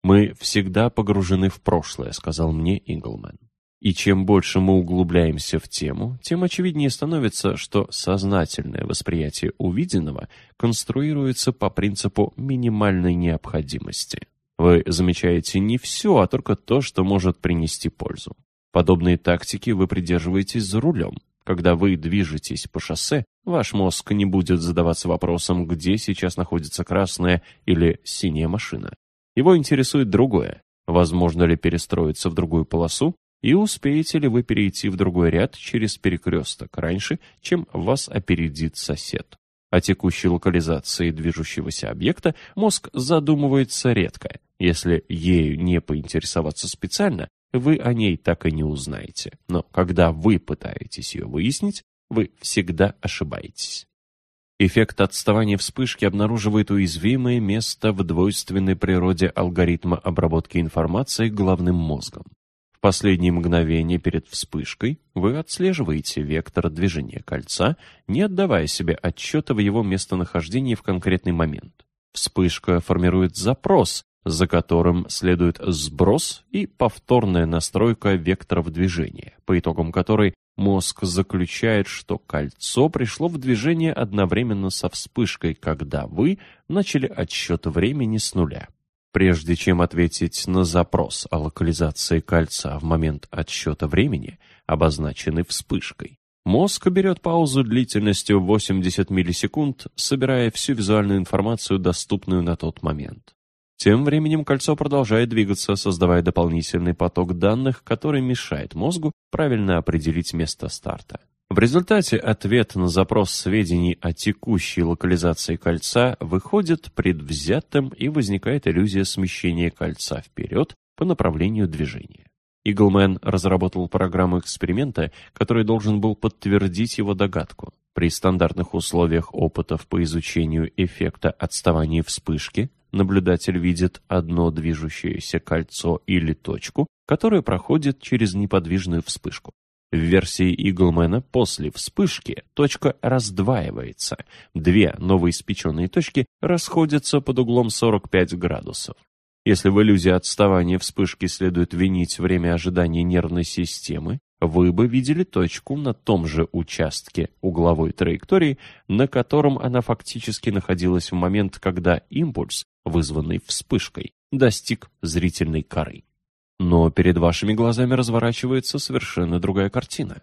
«Мы всегда погружены в прошлое», — сказал мне Инглман. И чем больше мы углубляемся в тему, тем очевиднее становится, что сознательное восприятие увиденного конструируется по принципу минимальной необходимости. Вы замечаете не все, а только то, что может принести пользу. Подобные тактики вы придерживаетесь за рулем. Когда вы движетесь по шоссе, ваш мозг не будет задаваться вопросом, где сейчас находится красная или синяя машина. Его интересует другое. Возможно ли перестроиться в другую полосу, и успеете ли вы перейти в другой ряд через перекресток раньше, чем вас опередит сосед. О текущей локализации движущегося объекта мозг задумывается редко. Если ею не поинтересоваться специально, вы о ней так и не узнаете. Но когда вы пытаетесь ее выяснить, вы всегда ошибаетесь. Эффект отставания вспышки обнаруживает уязвимое место в двойственной природе алгоритма обработки информации головным мозгом. Последние мгновения перед вспышкой вы отслеживаете вектор движения кольца, не отдавая себе отчета в его местонахождении в конкретный момент. Вспышка формирует запрос, за которым следует сброс и повторная настройка векторов движения, по итогам которой мозг заключает, что кольцо пришло в движение одновременно со вспышкой, когда вы начали отсчет времени с нуля. Прежде чем ответить на запрос о локализации кольца в момент отсчета времени, обозначенный вспышкой, мозг берет паузу длительностью 80 миллисекунд, собирая всю визуальную информацию, доступную на тот момент. Тем временем кольцо продолжает двигаться, создавая дополнительный поток данных, который мешает мозгу правильно определить место старта. В результате ответ на запрос сведений о текущей локализации кольца выходит предвзятым и возникает иллюзия смещения кольца вперед по направлению движения. Иглмен разработал программу эксперимента, который должен был подтвердить его догадку. При стандартных условиях опытов по изучению эффекта отставания вспышки наблюдатель видит одно движущееся кольцо или точку, которая проходит через неподвижную вспышку. В версии Иглмена после вспышки точка раздваивается. Две новоиспеченные точки расходятся под углом 45 градусов. Если в иллюзии отставания вспышки следует винить время ожидания нервной системы, вы бы видели точку на том же участке угловой траектории, на котором она фактически находилась в момент, когда импульс, вызванный вспышкой, достиг зрительной коры. Но перед вашими глазами разворачивается совершенно другая картина.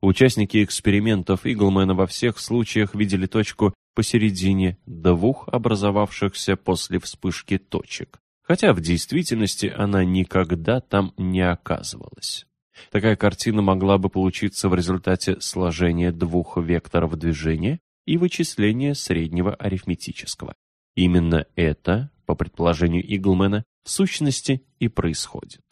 Участники экспериментов Иглмена во всех случаях видели точку посередине двух образовавшихся после вспышки точек, хотя в действительности она никогда там не оказывалась. Такая картина могла бы получиться в результате сложения двух векторов движения и вычисления среднего арифметического. Именно это, по предположению Иглмена, в сущности и происходит.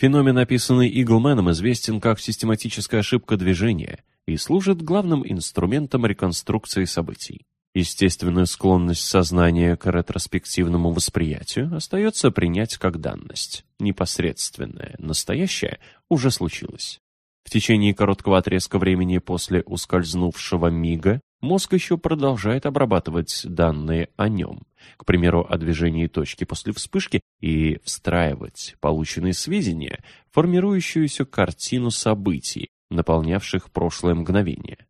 Феномен, описанный Иглменом, известен как систематическая ошибка движения и служит главным инструментом реконструкции событий. Естественную склонность сознания к ретроспективному восприятию остается принять как данность. Непосредственное, настоящее уже случилось. В течение короткого отрезка времени после ускользнувшего мига мозг еще продолжает обрабатывать данные о нем, к примеру, о движении точки после вспышки, и встраивать полученные сведения в формирующуюся картину событий, наполнявших прошлое мгновение.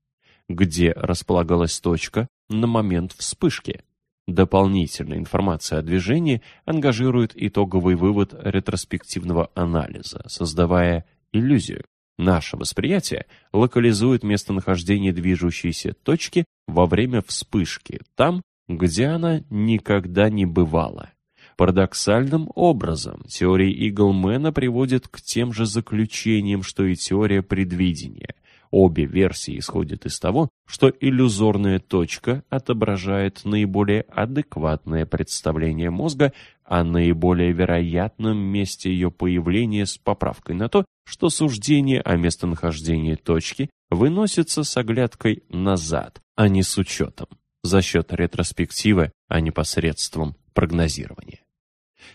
Где располагалась точка, на момент вспышки. Дополнительная информация о движении ангажирует итоговый вывод ретроспективного анализа, создавая иллюзию. Наше восприятие локализует местонахождение движущейся точки во время вспышки, там, где она никогда не бывала. Парадоксальным образом теория Иглмена приводит к тем же заключениям, что и теория предвидения. Обе версии исходят из того, что иллюзорная точка отображает наиболее адекватное представление мозга о наиболее вероятном месте ее появления с поправкой на то, что суждение о местонахождении точки выносится с оглядкой назад, а не с учетом, за счет ретроспективы, а не посредством прогнозирования.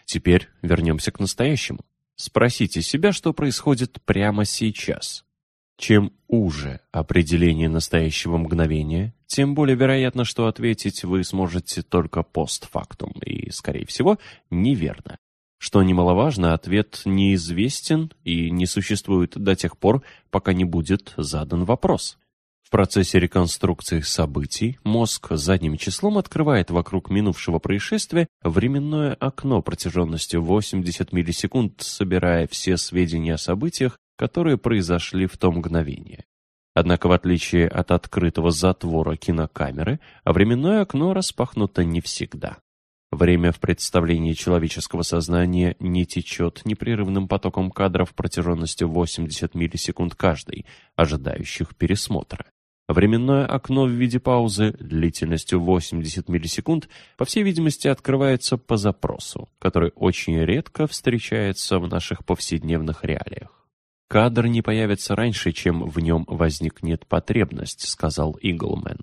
Теперь вернемся к настоящему. Спросите себя, что происходит прямо сейчас. Чем уже определение настоящего мгновения, тем более вероятно, что ответить вы сможете только постфактум и, скорее всего, неверно. Что немаловажно, ответ неизвестен и не существует до тех пор, пока не будет задан вопрос. В процессе реконструкции событий мозг задним числом открывает вокруг минувшего происшествия временное окно протяженностью 80 миллисекунд, собирая все сведения о событиях, которые произошли в то мгновение. Однако, в отличие от открытого затвора кинокамеры, временное окно распахнуто не всегда. Время в представлении человеческого сознания не течет непрерывным потоком кадров протяженностью 80 миллисекунд каждый, ожидающих пересмотра. Временное окно в виде паузы длительностью 80 миллисекунд, по всей видимости, открывается по запросу, который очень редко встречается в наших повседневных реалиях. «Кадр не появится раньше, чем в нем возникнет потребность», — сказал Иглмен.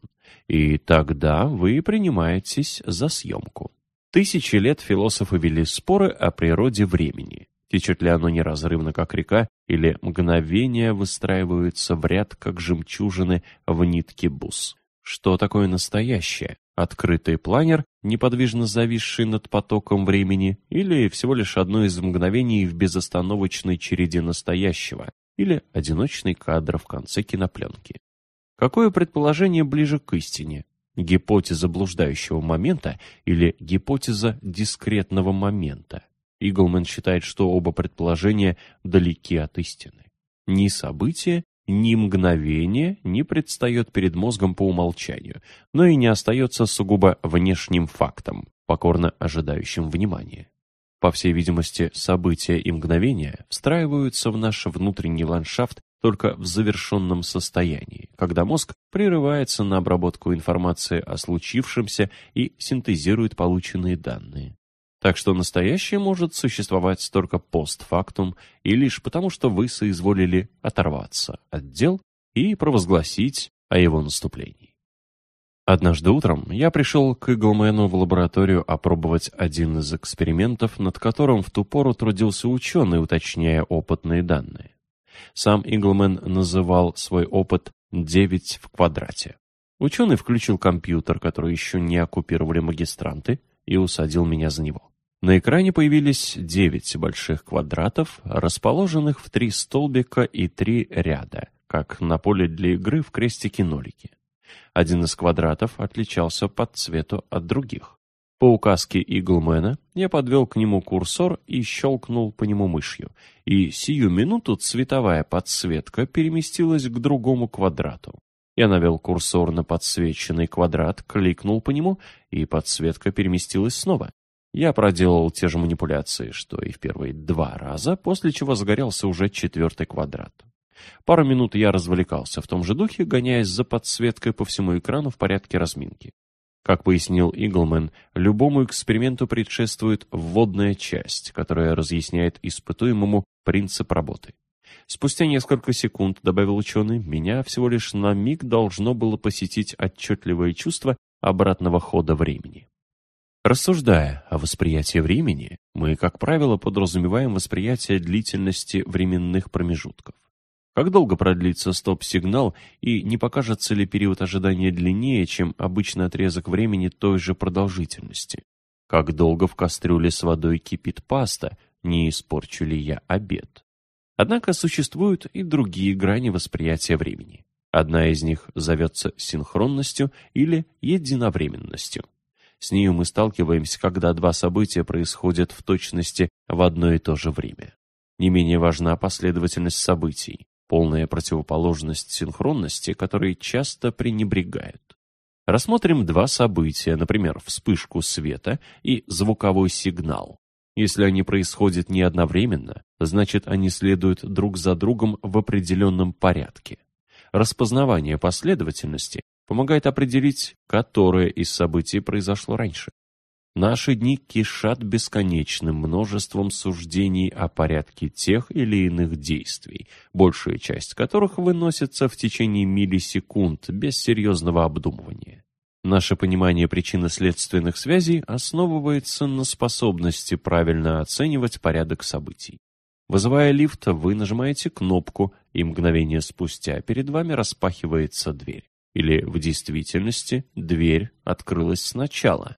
«И тогда вы принимаетесь за съемку». Тысячи лет философы вели споры о природе времени. Течет ли оно неразрывно, как река, или мгновения выстраиваются в ряд, как жемчужины в нитке бус. Что такое настоящее? Открытый планер, неподвижно зависший над потоком времени, или всего лишь одно из мгновений в безостановочной череде настоящего, или одиночный кадр в конце кинопленки. Какое предположение ближе к истине? Гипотеза блуждающего момента или гипотеза дискретного момента? Иглман считает, что оба предположения далеки от истины. Ни событие, ни мгновение не предстает перед мозгом по умолчанию, но и не остается сугубо внешним фактом, покорно ожидающим внимания. По всей видимости, события и мгновения встраиваются в наш внутренний ландшафт только в завершенном состоянии, когда мозг прерывается на обработку информации о случившемся и синтезирует полученные данные. Так что настоящее может существовать только постфактум и лишь потому, что вы соизволили оторваться от дел и провозгласить о его наступлении. Однажды утром я пришел к Иглмену в лабораторию опробовать один из экспериментов, над которым в ту пору трудился ученый, уточняя опытные данные. Сам Иглмен называл свой опыт «девять в квадрате». Ученый включил компьютер, который еще не оккупировали магистранты, и усадил меня за него. На экране появились девять больших квадратов, расположенных в три столбика и три ряда, как на поле для игры в крестики-нолики. Один из квадратов отличался по цвету от других. По указке Иглмена я подвел к нему курсор и щелкнул по нему мышью, и сию минуту цветовая подсветка переместилась к другому квадрату. Я навел курсор на подсвеченный квадрат, кликнул по нему, и подсветка переместилась снова. Я проделал те же манипуляции, что и в первые два раза, после чего загорелся уже четвертый квадрат. Пару минут я развлекался в том же духе, гоняясь за подсветкой по всему экрану в порядке разминки. Как пояснил Иглмен, любому эксперименту предшествует вводная часть, которая разъясняет испытуемому принцип работы. Спустя несколько секунд, добавил ученый, меня всего лишь на миг должно было посетить отчетливое чувство обратного хода времени. Рассуждая о восприятии времени, мы, как правило, подразумеваем восприятие длительности временных промежутков. Как долго продлится стоп-сигнал и не покажется ли период ожидания длиннее, чем обычный отрезок времени той же продолжительности? Как долго в кастрюле с водой кипит паста, не испорчу ли я обед? Однако существуют и другие грани восприятия времени. Одна из них зовется синхронностью или единовременностью. С нею мы сталкиваемся, когда два события происходят в точности в одно и то же время. Не менее важна последовательность событий полная противоположность синхронности, которой часто пренебрегают. Рассмотрим два события, например, вспышку света и звуковой сигнал. Если они происходят не одновременно, значит они следуют друг за другом в определенном порядке. Распознавание последовательности помогает определить, которое из событий произошло раньше. Наши дни кишат бесконечным множеством суждений о порядке тех или иных действий, большая часть которых выносится в течение миллисекунд без серьезного обдумывания. Наше понимание причинно-следственных связей основывается на способности правильно оценивать порядок событий. Вызывая лифт, вы нажимаете кнопку, и мгновение спустя перед вами распахивается дверь. Или в действительности дверь открылась сначала.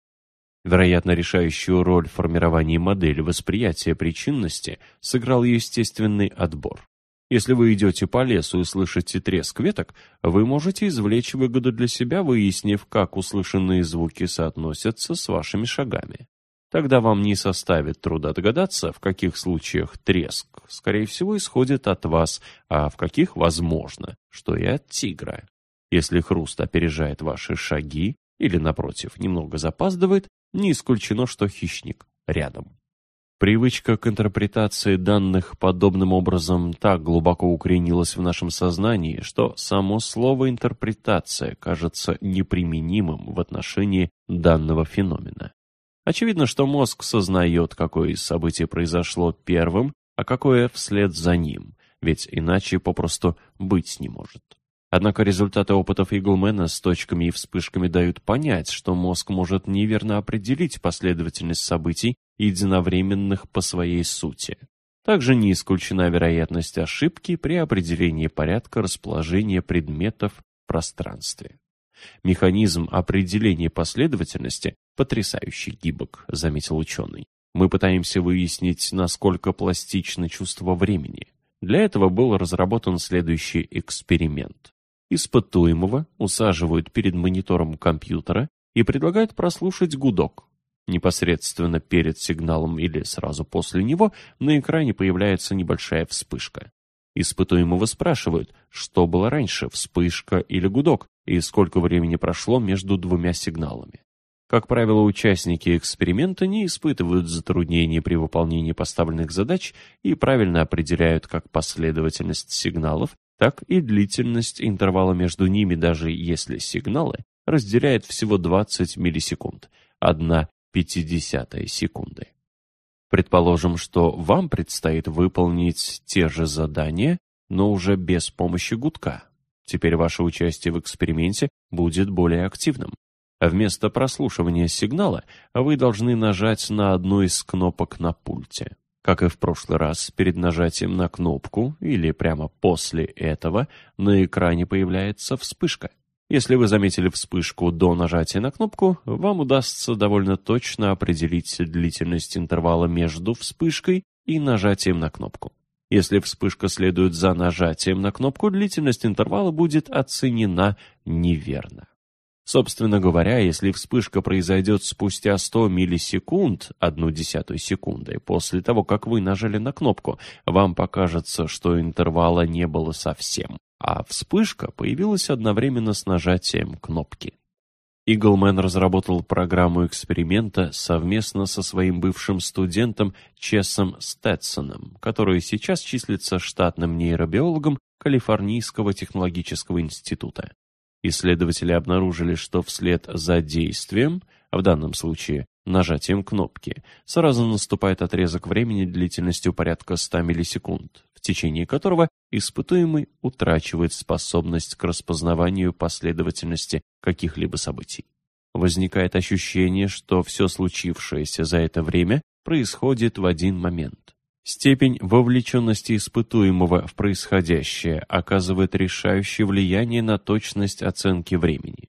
Вероятно, решающую роль в формировании модели восприятия причинности сыграл естественный отбор. Если вы идете по лесу и слышите треск веток, вы можете извлечь выгоду для себя, выяснив, как услышанные звуки соотносятся с вашими шагами. Тогда вам не составит труда догадаться, в каких случаях треск, скорее всего, исходит от вас, а в каких, возможно, что и от тигра. Если хруст опережает ваши шаги, или, напротив, немного запаздывает, не исключено, что хищник рядом. Привычка к интерпретации данных подобным образом так глубоко укоренилась в нашем сознании, что само слово «интерпретация» кажется неприменимым в отношении данного феномена. Очевидно, что мозг сознает, какое из событий произошло первым, а какое вслед за ним, ведь иначе попросту быть не может. Однако результаты опытов Иглмена с точками и вспышками дают понять, что мозг может неверно определить последовательность событий, единовременных по своей сути. Также не исключена вероятность ошибки при определении порядка расположения предметов в пространстве. Механизм определения последовательности потрясающе гибок, заметил ученый. Мы пытаемся выяснить, насколько пластично чувство времени. Для этого был разработан следующий эксперимент. Испытуемого усаживают перед монитором компьютера и предлагают прослушать гудок. Непосредственно перед сигналом или сразу после него на экране появляется небольшая вспышка. Испытуемого спрашивают, что было раньше, вспышка или гудок, и сколько времени прошло между двумя сигналами. Как правило, участники эксперимента не испытывают затруднений при выполнении поставленных задач и правильно определяют как последовательность сигналов, так и длительность интервала между ними, даже если сигналы разделяет всего 20 миллисекунд, 1 пятидесятая секунды. Предположим, что вам предстоит выполнить те же задания, но уже без помощи гудка. Теперь ваше участие в эксперименте будет более активным. Вместо прослушивания сигнала вы должны нажать на одну из кнопок на пульте. Как и в прошлый раз, перед нажатием на кнопку или прямо после этого на экране появляется вспышка. Если вы заметили вспышку до нажатия на кнопку, вам удастся довольно точно определить длительность интервала между вспышкой и нажатием на кнопку. Если вспышка следует за нажатием на кнопку, длительность интервала будет оценена неверно. Собственно говоря, если вспышка произойдет спустя 100 миллисекунд, одну десятую секунды, после того, как вы нажали на кнопку, вам покажется, что интервала не было совсем, а вспышка появилась одновременно с нажатием кнопки. Иглмен разработал программу эксперимента совместно со своим бывшим студентом Чесом Стэтсоном, который сейчас числится штатным нейробиологом Калифорнийского технологического института. Исследователи обнаружили, что вслед за действием, в данном случае нажатием кнопки, сразу наступает отрезок времени длительностью порядка 100 миллисекунд, в течение которого испытуемый утрачивает способность к распознаванию последовательности каких-либо событий. Возникает ощущение, что все случившееся за это время происходит в один момент. Степень вовлеченности испытуемого в происходящее оказывает решающее влияние на точность оценки времени.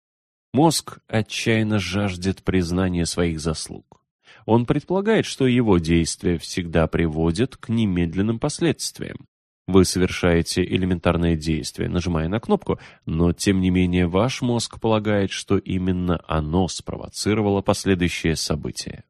Мозг отчаянно жаждет признания своих заслуг. Он предполагает, что его действия всегда приводят к немедленным последствиям. Вы совершаете элементарное действие, нажимая на кнопку, но тем не менее ваш мозг полагает, что именно оно спровоцировало последующее событие.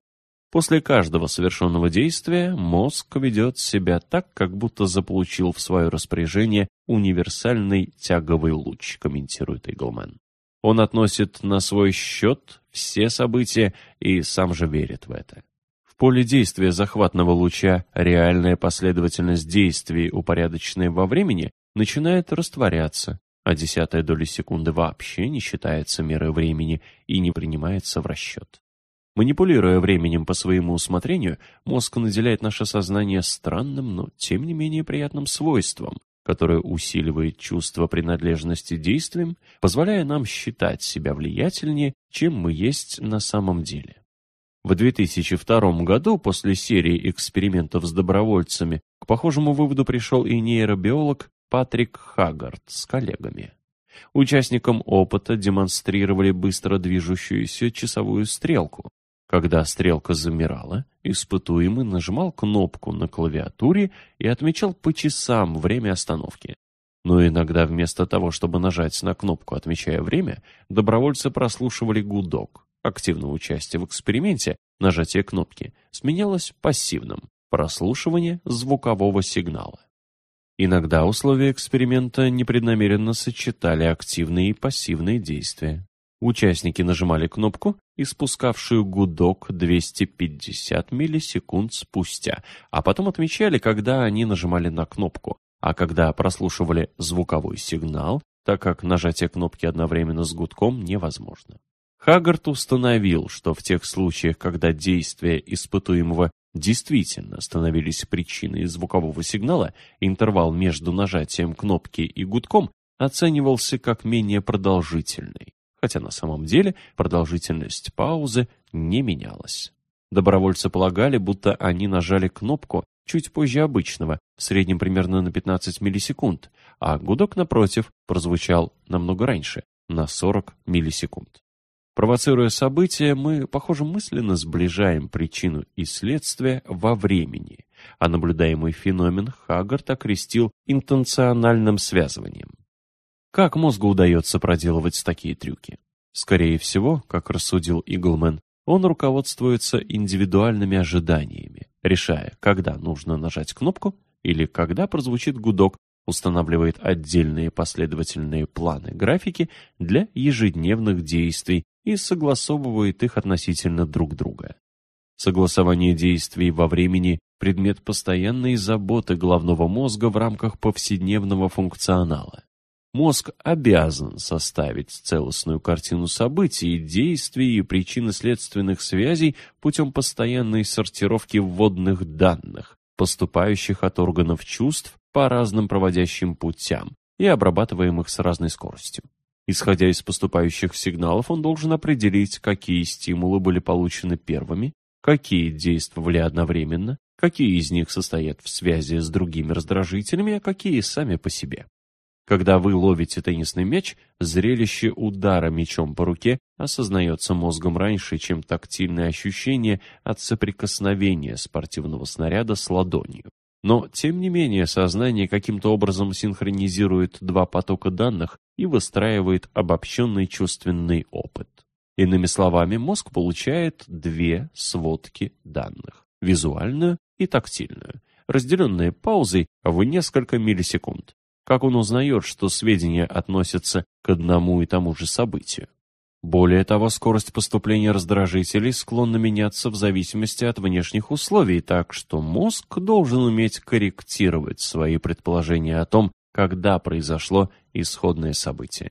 После каждого совершенного действия мозг ведет себя так, как будто заполучил в свое распоряжение универсальный тяговый луч, комментирует Иглман. Он относит на свой счет все события и сам же верит в это. В поле действия захватного луча реальная последовательность действий, упорядоченная во времени, начинает растворяться, а десятая доля секунды вообще не считается мерой времени и не принимается в расчет. Манипулируя временем по своему усмотрению, мозг наделяет наше сознание странным, но тем не менее приятным свойством, которое усиливает чувство принадлежности действиям, позволяя нам считать себя влиятельнее, чем мы есть на самом деле. В 2002 году, после серии экспериментов с добровольцами, к похожему выводу пришел и нейробиолог Патрик Хаггард с коллегами. Участникам опыта демонстрировали быстро движущуюся часовую стрелку, когда стрелка замирала, испытуемый нажимал кнопку на клавиатуре и отмечал по часам время остановки. Но иногда вместо того, чтобы нажать на кнопку, отмечая время, добровольцы прослушивали гудок. Активное участие в эксперименте, нажатие кнопки, сменялось пассивным – прослушивание звукового сигнала. Иногда условия эксперимента непреднамеренно сочетали активные и пассивные действия. Участники нажимали кнопку, испускавшую гудок 250 миллисекунд спустя, а потом отмечали, когда они нажимали на кнопку, а когда прослушивали звуковой сигнал, так как нажатие кнопки одновременно с гудком невозможно. Хаггард установил, что в тех случаях, когда действия испытуемого действительно становились причиной звукового сигнала, интервал между нажатием кнопки и гудком оценивался как менее продолжительный хотя на самом деле продолжительность паузы не менялась. Добровольцы полагали, будто они нажали кнопку чуть позже обычного, в среднем примерно на 15 миллисекунд, а гудок, напротив, прозвучал намного раньше, на 40 миллисекунд. Провоцируя события, мы, похоже, мысленно сближаем причину и следствие во времени, а наблюдаемый феномен Хаггард окрестил интенциональным связыванием. Как мозгу удается проделывать такие трюки? Скорее всего, как рассудил Иглмен, он руководствуется индивидуальными ожиданиями, решая, когда нужно нажать кнопку или когда прозвучит гудок, устанавливает отдельные последовательные планы графики для ежедневных действий и согласовывает их относительно друг друга. Согласование действий во времени – предмет постоянной заботы головного мозга в рамках повседневного функционала. Мозг обязан составить целостную картину событий, действий и причинно-следственных связей путем постоянной сортировки вводных данных, поступающих от органов чувств по разным проводящим путям и обрабатываемых с разной скоростью. Исходя из поступающих сигналов, он должен определить, какие стимулы были получены первыми, какие действовали одновременно, какие из них состоят в связи с другими раздражителями, а какие сами по себе. Когда вы ловите теннисный мяч, зрелище удара мячом по руке осознается мозгом раньше, чем тактильное ощущение от соприкосновения спортивного снаряда с ладонью. Но, тем не менее, сознание каким-то образом синхронизирует два потока данных и выстраивает обобщенный чувственный опыт. Иными словами, мозг получает две сводки данных – визуальную и тактильную, разделенные паузой в несколько миллисекунд. Как он узнает, что сведения относятся к одному и тому же событию? Более того, скорость поступления раздражителей склонна меняться в зависимости от внешних условий, так что мозг должен уметь корректировать свои предположения о том, когда произошло исходное событие.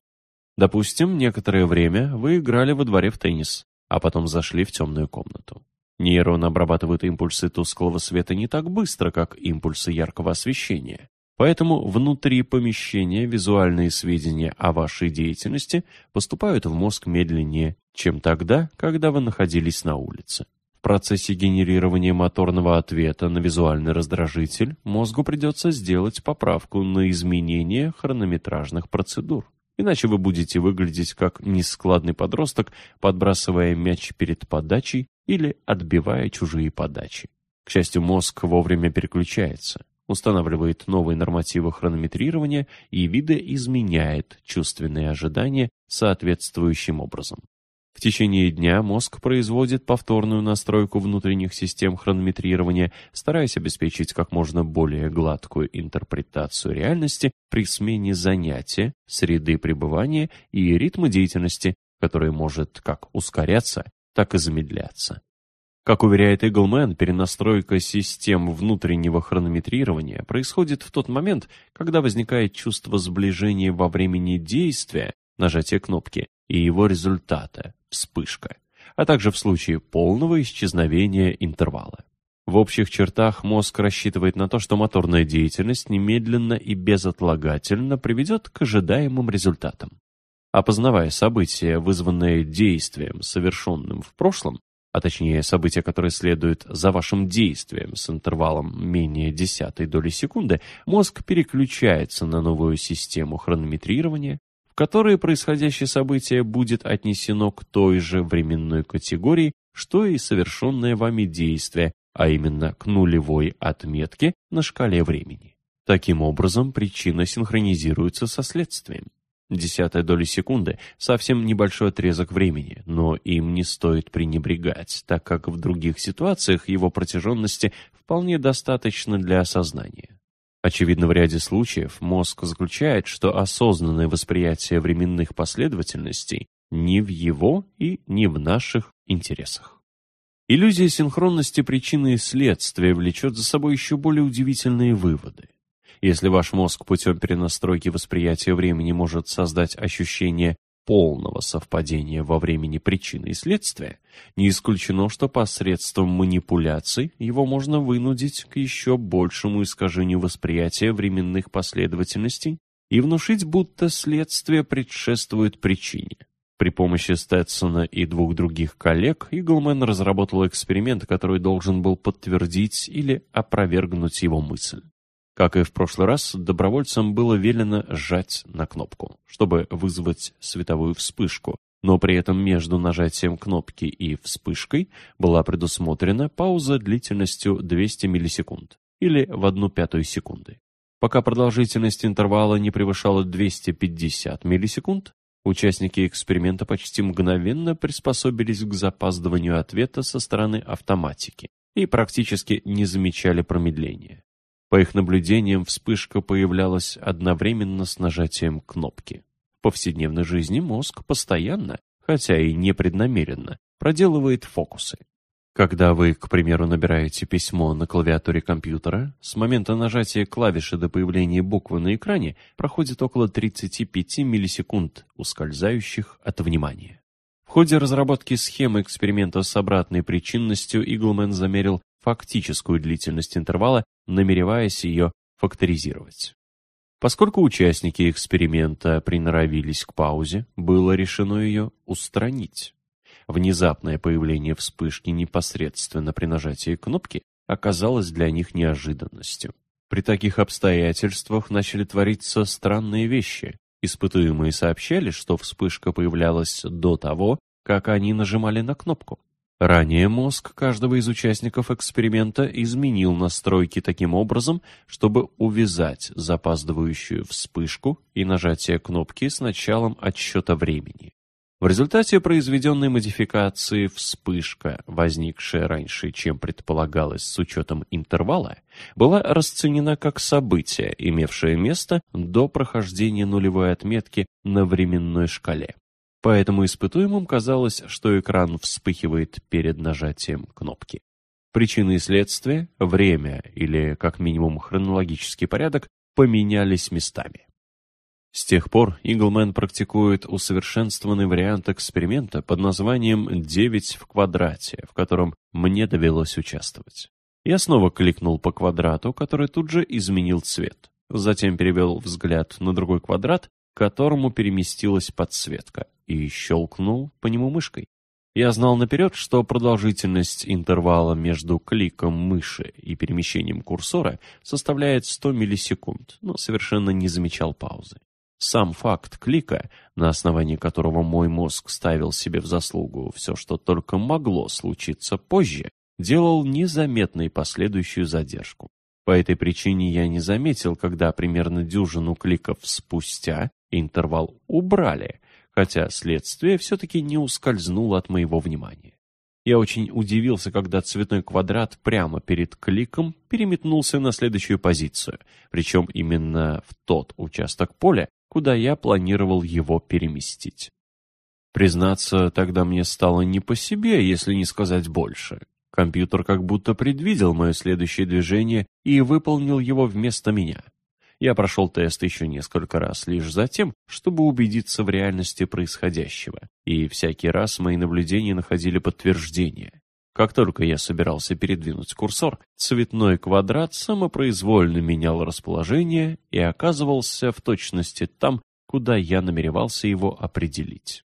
Допустим, некоторое время вы играли во дворе в теннис, а потом зашли в темную комнату. Нейрон обрабатывает импульсы тусклого света не так быстро, как импульсы яркого освещения. Поэтому внутри помещения визуальные сведения о вашей деятельности поступают в мозг медленнее, чем тогда, когда вы находились на улице. В процессе генерирования моторного ответа на визуальный раздражитель мозгу придется сделать поправку на изменение хронометражных процедур. Иначе вы будете выглядеть как нескладный подросток, подбрасывая мяч перед подачей или отбивая чужие подачи. К счастью, мозг вовремя переключается устанавливает новые нормативы хронометрирования и видоизменяет чувственные ожидания соответствующим образом. В течение дня мозг производит повторную настройку внутренних систем хронометрирования, стараясь обеспечить как можно более гладкую интерпретацию реальности при смене занятия, среды пребывания и ритма деятельности, который может как ускоряться, так и замедляться. Как уверяет Иглмен, перенастройка систем внутреннего хронометрирования происходит в тот момент, когда возникает чувство сближения во времени действия, нажатия кнопки, и его результата, вспышка, а также в случае полного исчезновения интервала. В общих чертах мозг рассчитывает на то, что моторная деятельность немедленно и безотлагательно приведет к ожидаемым результатам. Опознавая события, вызванные действием, совершенным в прошлом, а точнее события, которые следуют за вашим действием с интервалом менее десятой доли секунды, мозг переключается на новую систему хронометрирования, в которой происходящее событие будет отнесено к той же временной категории, что и совершенное вами действие, а именно к нулевой отметке на шкале времени. Таким образом, причина синхронизируется со следствием. Десятая доля секунды – совсем небольшой отрезок времени, но им не стоит пренебрегать, так как в других ситуациях его протяженности вполне достаточно для осознания. Очевидно, в ряде случаев мозг заключает, что осознанное восприятие временных последовательностей не в его и не в наших интересах. Иллюзия синхронности причины и следствия влечет за собой еще более удивительные выводы. Если ваш мозг путем перенастройки восприятия времени может создать ощущение полного совпадения во времени причины и следствия, не исключено, что посредством манипуляций его можно вынудить к еще большему искажению восприятия временных последовательностей и внушить, будто следствие предшествует причине. При помощи Стэтсона и двух других коллег Иглмен разработал эксперимент, который должен был подтвердить или опровергнуть его мысль. Как и в прошлый раз, добровольцам было велено сжать на кнопку, чтобы вызвать световую вспышку, но при этом между нажатием кнопки и вспышкой была предусмотрена пауза длительностью 200 миллисекунд, или в одну пятую секунды. Пока продолжительность интервала не превышала 250 миллисекунд, участники эксперимента почти мгновенно приспособились к запаздыванию ответа со стороны автоматики и практически не замечали промедления. По их наблюдениям, вспышка появлялась одновременно с нажатием кнопки. В повседневной жизни мозг постоянно, хотя и непреднамеренно, проделывает фокусы. Когда вы, к примеру, набираете письмо на клавиатуре компьютера, с момента нажатия клавиши до появления буквы на экране проходит около 35 миллисекунд, ускользающих от внимания. В ходе разработки схемы эксперимента с обратной причинностью Иглмен замерил фактическую длительность интервала, намереваясь ее факторизировать. Поскольку участники эксперимента приноровились к паузе, было решено ее устранить. Внезапное появление вспышки непосредственно при нажатии кнопки оказалось для них неожиданностью. При таких обстоятельствах начали твориться странные вещи. Испытуемые сообщали, что вспышка появлялась до того, как они нажимали на кнопку. Ранее мозг каждого из участников эксперимента изменил настройки таким образом, чтобы увязать запаздывающую вспышку и нажатие кнопки с началом отсчета времени. В результате произведенной модификации вспышка, возникшая раньше, чем предполагалось с учетом интервала, была расценена как событие, имевшее место до прохождения нулевой отметки на временной шкале. Поэтому испытуемым казалось, что экран вспыхивает перед нажатием кнопки. Причины и следствия, время или, как минимум, хронологический порядок поменялись местами. С тех пор Иглмен практикует усовершенствованный вариант эксперимента под названием «9 в квадрате», в котором мне довелось участвовать. Я снова кликнул по квадрату, который тут же изменил цвет. Затем перевел взгляд на другой квадрат, к которому переместилась подсветка, и щелкнул по нему мышкой. Я знал наперед, что продолжительность интервала между кликом мыши и перемещением курсора составляет 100 миллисекунд, но совершенно не замечал паузы. Сам факт клика, на основании которого мой мозг ставил себе в заслугу все, что только могло случиться позже, делал незаметной последующую задержку. По этой причине я не заметил, когда примерно дюжину кликов спустя интервал убрали, хотя следствие все-таки не ускользнуло от моего внимания. Я очень удивился, когда цветной квадрат прямо перед кликом переметнулся на следующую позицию, причем именно в тот участок поля, куда я планировал его переместить. Признаться, тогда мне стало не по себе, если не сказать больше. Компьютер как будто предвидел мое следующее движение и выполнил его вместо меня. Я прошел тест еще несколько раз, лишь за тем, чтобы убедиться в реальности происходящего, и всякий раз мои наблюдения находили подтверждение. Как только я собирался передвинуть курсор, цветной квадрат самопроизвольно менял расположение и оказывался в точности там, куда я намеревался его определить.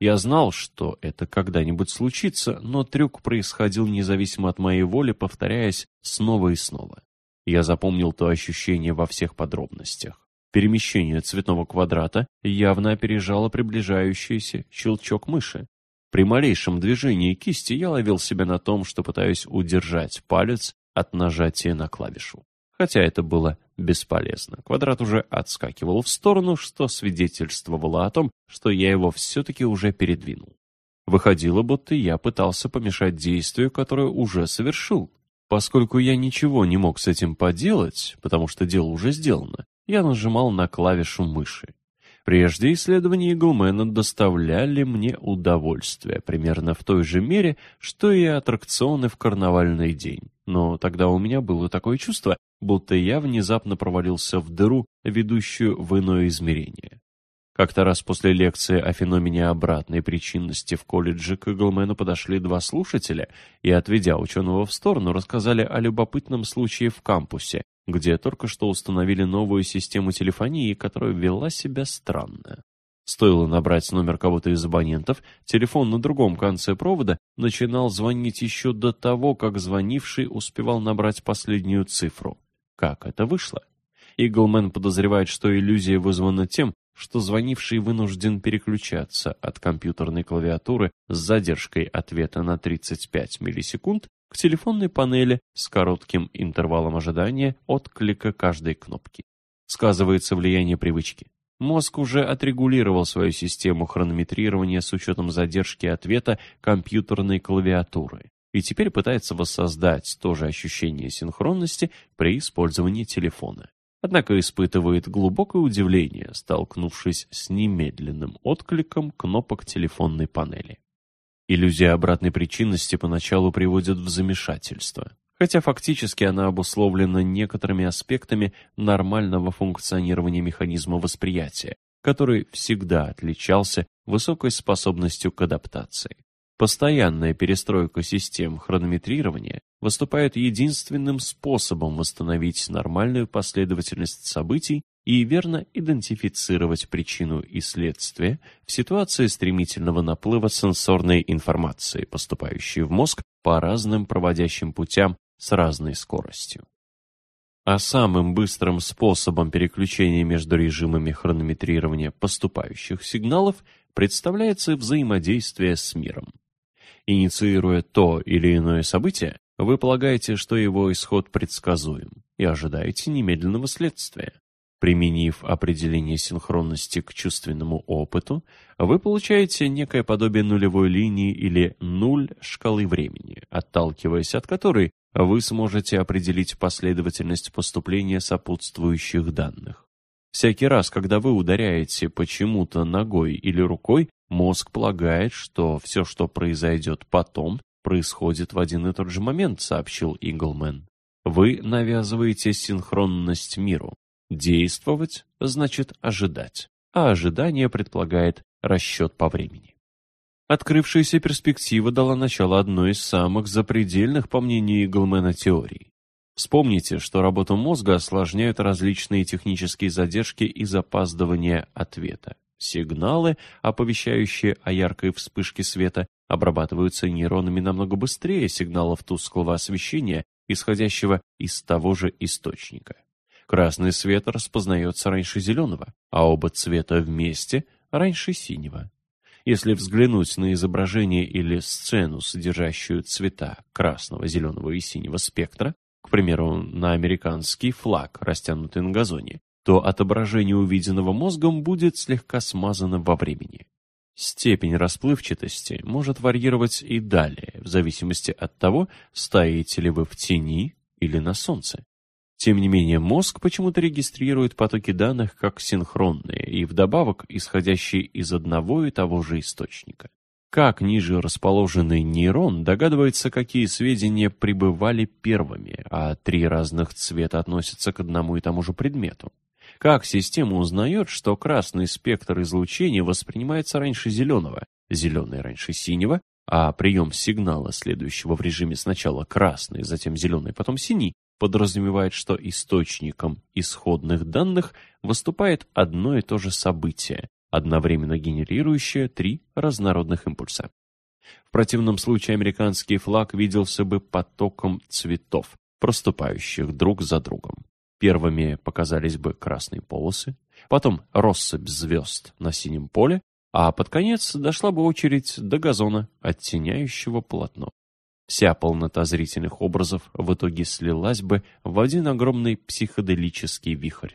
Я знал, что это когда-нибудь случится, но трюк происходил независимо от моей воли, повторяясь снова и снова. Я запомнил то ощущение во всех подробностях. Перемещение цветного квадрата явно опережало приближающийся щелчок мыши. При малейшем движении кисти я ловил себя на том, что пытаюсь удержать палец от нажатия на клавишу. Хотя это было бесполезно. Квадрат уже отскакивал в сторону, что свидетельствовало о том, что я его все-таки уже передвинул. Выходило, будто я пытался помешать действию, которое уже совершил. Поскольку я ничего не мог с этим поделать, потому что дело уже сделано, я нажимал на клавишу мыши. Прежде исследования Иглмена доставляли мне удовольствие, примерно в той же мере, что и аттракционы в карнавальный день. Но тогда у меня было такое чувство, будто я внезапно провалился в дыру, ведущую в иное измерение. Как-то раз после лекции о феномене обратной причинности в колледже к Иглмену подошли два слушателя и, отведя ученого в сторону, рассказали о любопытном случае в кампусе, где только что установили новую систему телефонии, которая вела себя странно. Стоило набрать номер кого-то из абонентов, телефон на другом конце провода начинал звонить еще до того, как звонивший успевал набрать последнюю цифру. Как это вышло? Иглмен подозревает, что иллюзия вызвана тем, что звонивший вынужден переключаться от компьютерной клавиатуры с задержкой ответа на 35 миллисекунд к телефонной панели с коротким интервалом ожидания от клика каждой кнопки. Сказывается влияние привычки. Мозг уже отрегулировал свою систему хронометрирования с учетом задержки ответа компьютерной клавиатуры и теперь пытается воссоздать то же ощущение синхронности при использовании телефона однако испытывает глубокое удивление, столкнувшись с немедленным откликом кнопок телефонной панели. Иллюзия обратной причинности поначалу приводит в замешательство, хотя фактически она обусловлена некоторыми аспектами нормального функционирования механизма восприятия, который всегда отличался высокой способностью к адаптации. Постоянная перестройка систем хронометрирования выступает единственным способом восстановить нормальную последовательность событий и верно идентифицировать причину и следствие в ситуации стремительного наплыва сенсорной информации, поступающей в мозг по разным проводящим путям с разной скоростью. А самым быстрым способом переключения между режимами хронометрирования поступающих сигналов представляется взаимодействие с миром. Инициируя то или иное событие, вы полагаете, что его исход предсказуем, и ожидаете немедленного следствия. Применив определение синхронности к чувственному опыту, вы получаете некое подобие нулевой линии или нуль шкалы времени, отталкиваясь от которой вы сможете определить последовательность поступления сопутствующих данных. Всякий раз, когда вы ударяете почему-то ногой или рукой, Мозг полагает, что все, что произойдет потом, происходит в один и тот же момент, сообщил Иглмен. Вы навязываете синхронность миру. Действовать значит ожидать, а ожидание предполагает расчет по времени. Открывшаяся перспектива дала начало одной из самых запредельных, по мнению Иглмена, теорий. Вспомните, что работу мозга осложняют различные технические задержки и запаздывания ответа. Сигналы, оповещающие о яркой вспышке света, обрабатываются нейронами намного быстрее сигналов тусклого освещения, исходящего из того же источника. Красный свет распознается раньше зеленого, а оба цвета вместе – раньше синего. Если взглянуть на изображение или сцену, содержащую цвета красного, зеленого и синего спектра, к примеру, на американский флаг, растянутый на газоне, то отображение увиденного мозгом будет слегка смазано во времени. Степень расплывчатости может варьировать и далее, в зависимости от того, стоите ли вы в тени или на солнце. Тем не менее, мозг почему-то регистрирует потоки данных как синхронные и вдобавок исходящие из одного и того же источника. Как ниже расположенный нейрон догадывается, какие сведения прибывали первыми, а три разных цвета относятся к одному и тому же предмету? Как система узнает, что красный спектр излучения воспринимается раньше зеленого, зеленый раньше синего, а прием сигнала, следующего в режиме сначала красный, затем зеленый, потом синий, подразумевает, что источником исходных данных выступает одно и то же событие, одновременно генерирующее три разнородных импульса. В противном случае американский флаг виделся бы потоком цветов, проступающих друг за другом. Первыми показались бы красные полосы, потом россыпь звезд на синем поле, а под конец дошла бы очередь до газона, оттеняющего полотно. Вся полнота зрительных образов в итоге слилась бы в один огромный психоделический вихрь.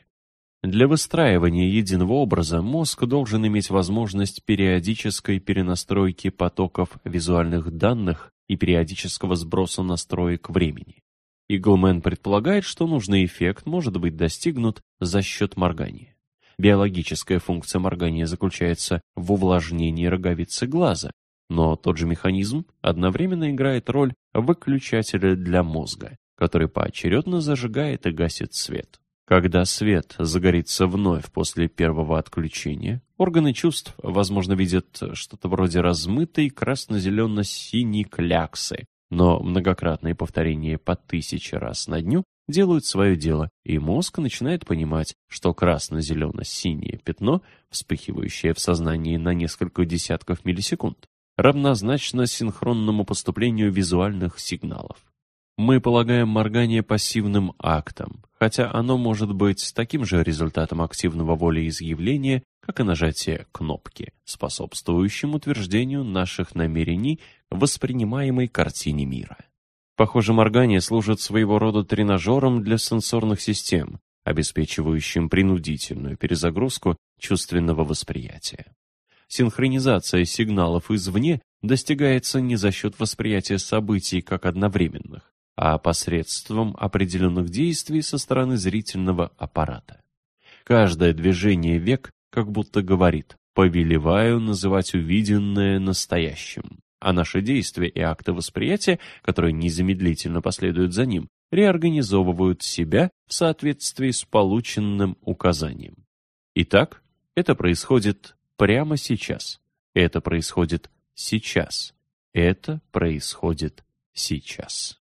Для выстраивания единого образа мозг должен иметь возможность периодической перенастройки потоков визуальных данных и периодического сброса настроек времени. Иглмен предполагает, что нужный эффект может быть достигнут за счет моргания. Биологическая функция моргания заключается в увлажнении роговицы глаза, но тот же механизм одновременно играет роль выключателя для мозга, который поочередно зажигает и гасит свет. Когда свет загорится вновь после первого отключения, органы чувств, возможно, видят что-то вроде размытой красно-зелено-синей кляксы, но многократные повторения по тысяче раз на дню делают свое дело, и мозг начинает понимать, что красно-зелено-синее пятно, вспыхивающее в сознании на несколько десятков миллисекунд, равнозначно синхронному поступлению визуальных сигналов. Мы полагаем моргание пассивным актом, хотя оно может быть таким же результатом активного волеизъявления, как и нажатие кнопки, способствующим утверждению наших намерений в воспринимаемой картине мира. Похоже, моргание служит своего рода тренажером для сенсорных систем, обеспечивающим принудительную перезагрузку чувственного восприятия. Синхронизация сигналов извне достигается не за счет восприятия событий как одновременных, а посредством определенных действий со стороны зрительного аппарата. Каждое движение век как будто говорит «повелеваю называть увиденное настоящим», а наши действия и акты восприятия, которые незамедлительно последуют за ним, реорганизовывают себя в соответствии с полученным указанием. Итак, это происходит прямо сейчас. Это происходит сейчас. Это происходит сейчас.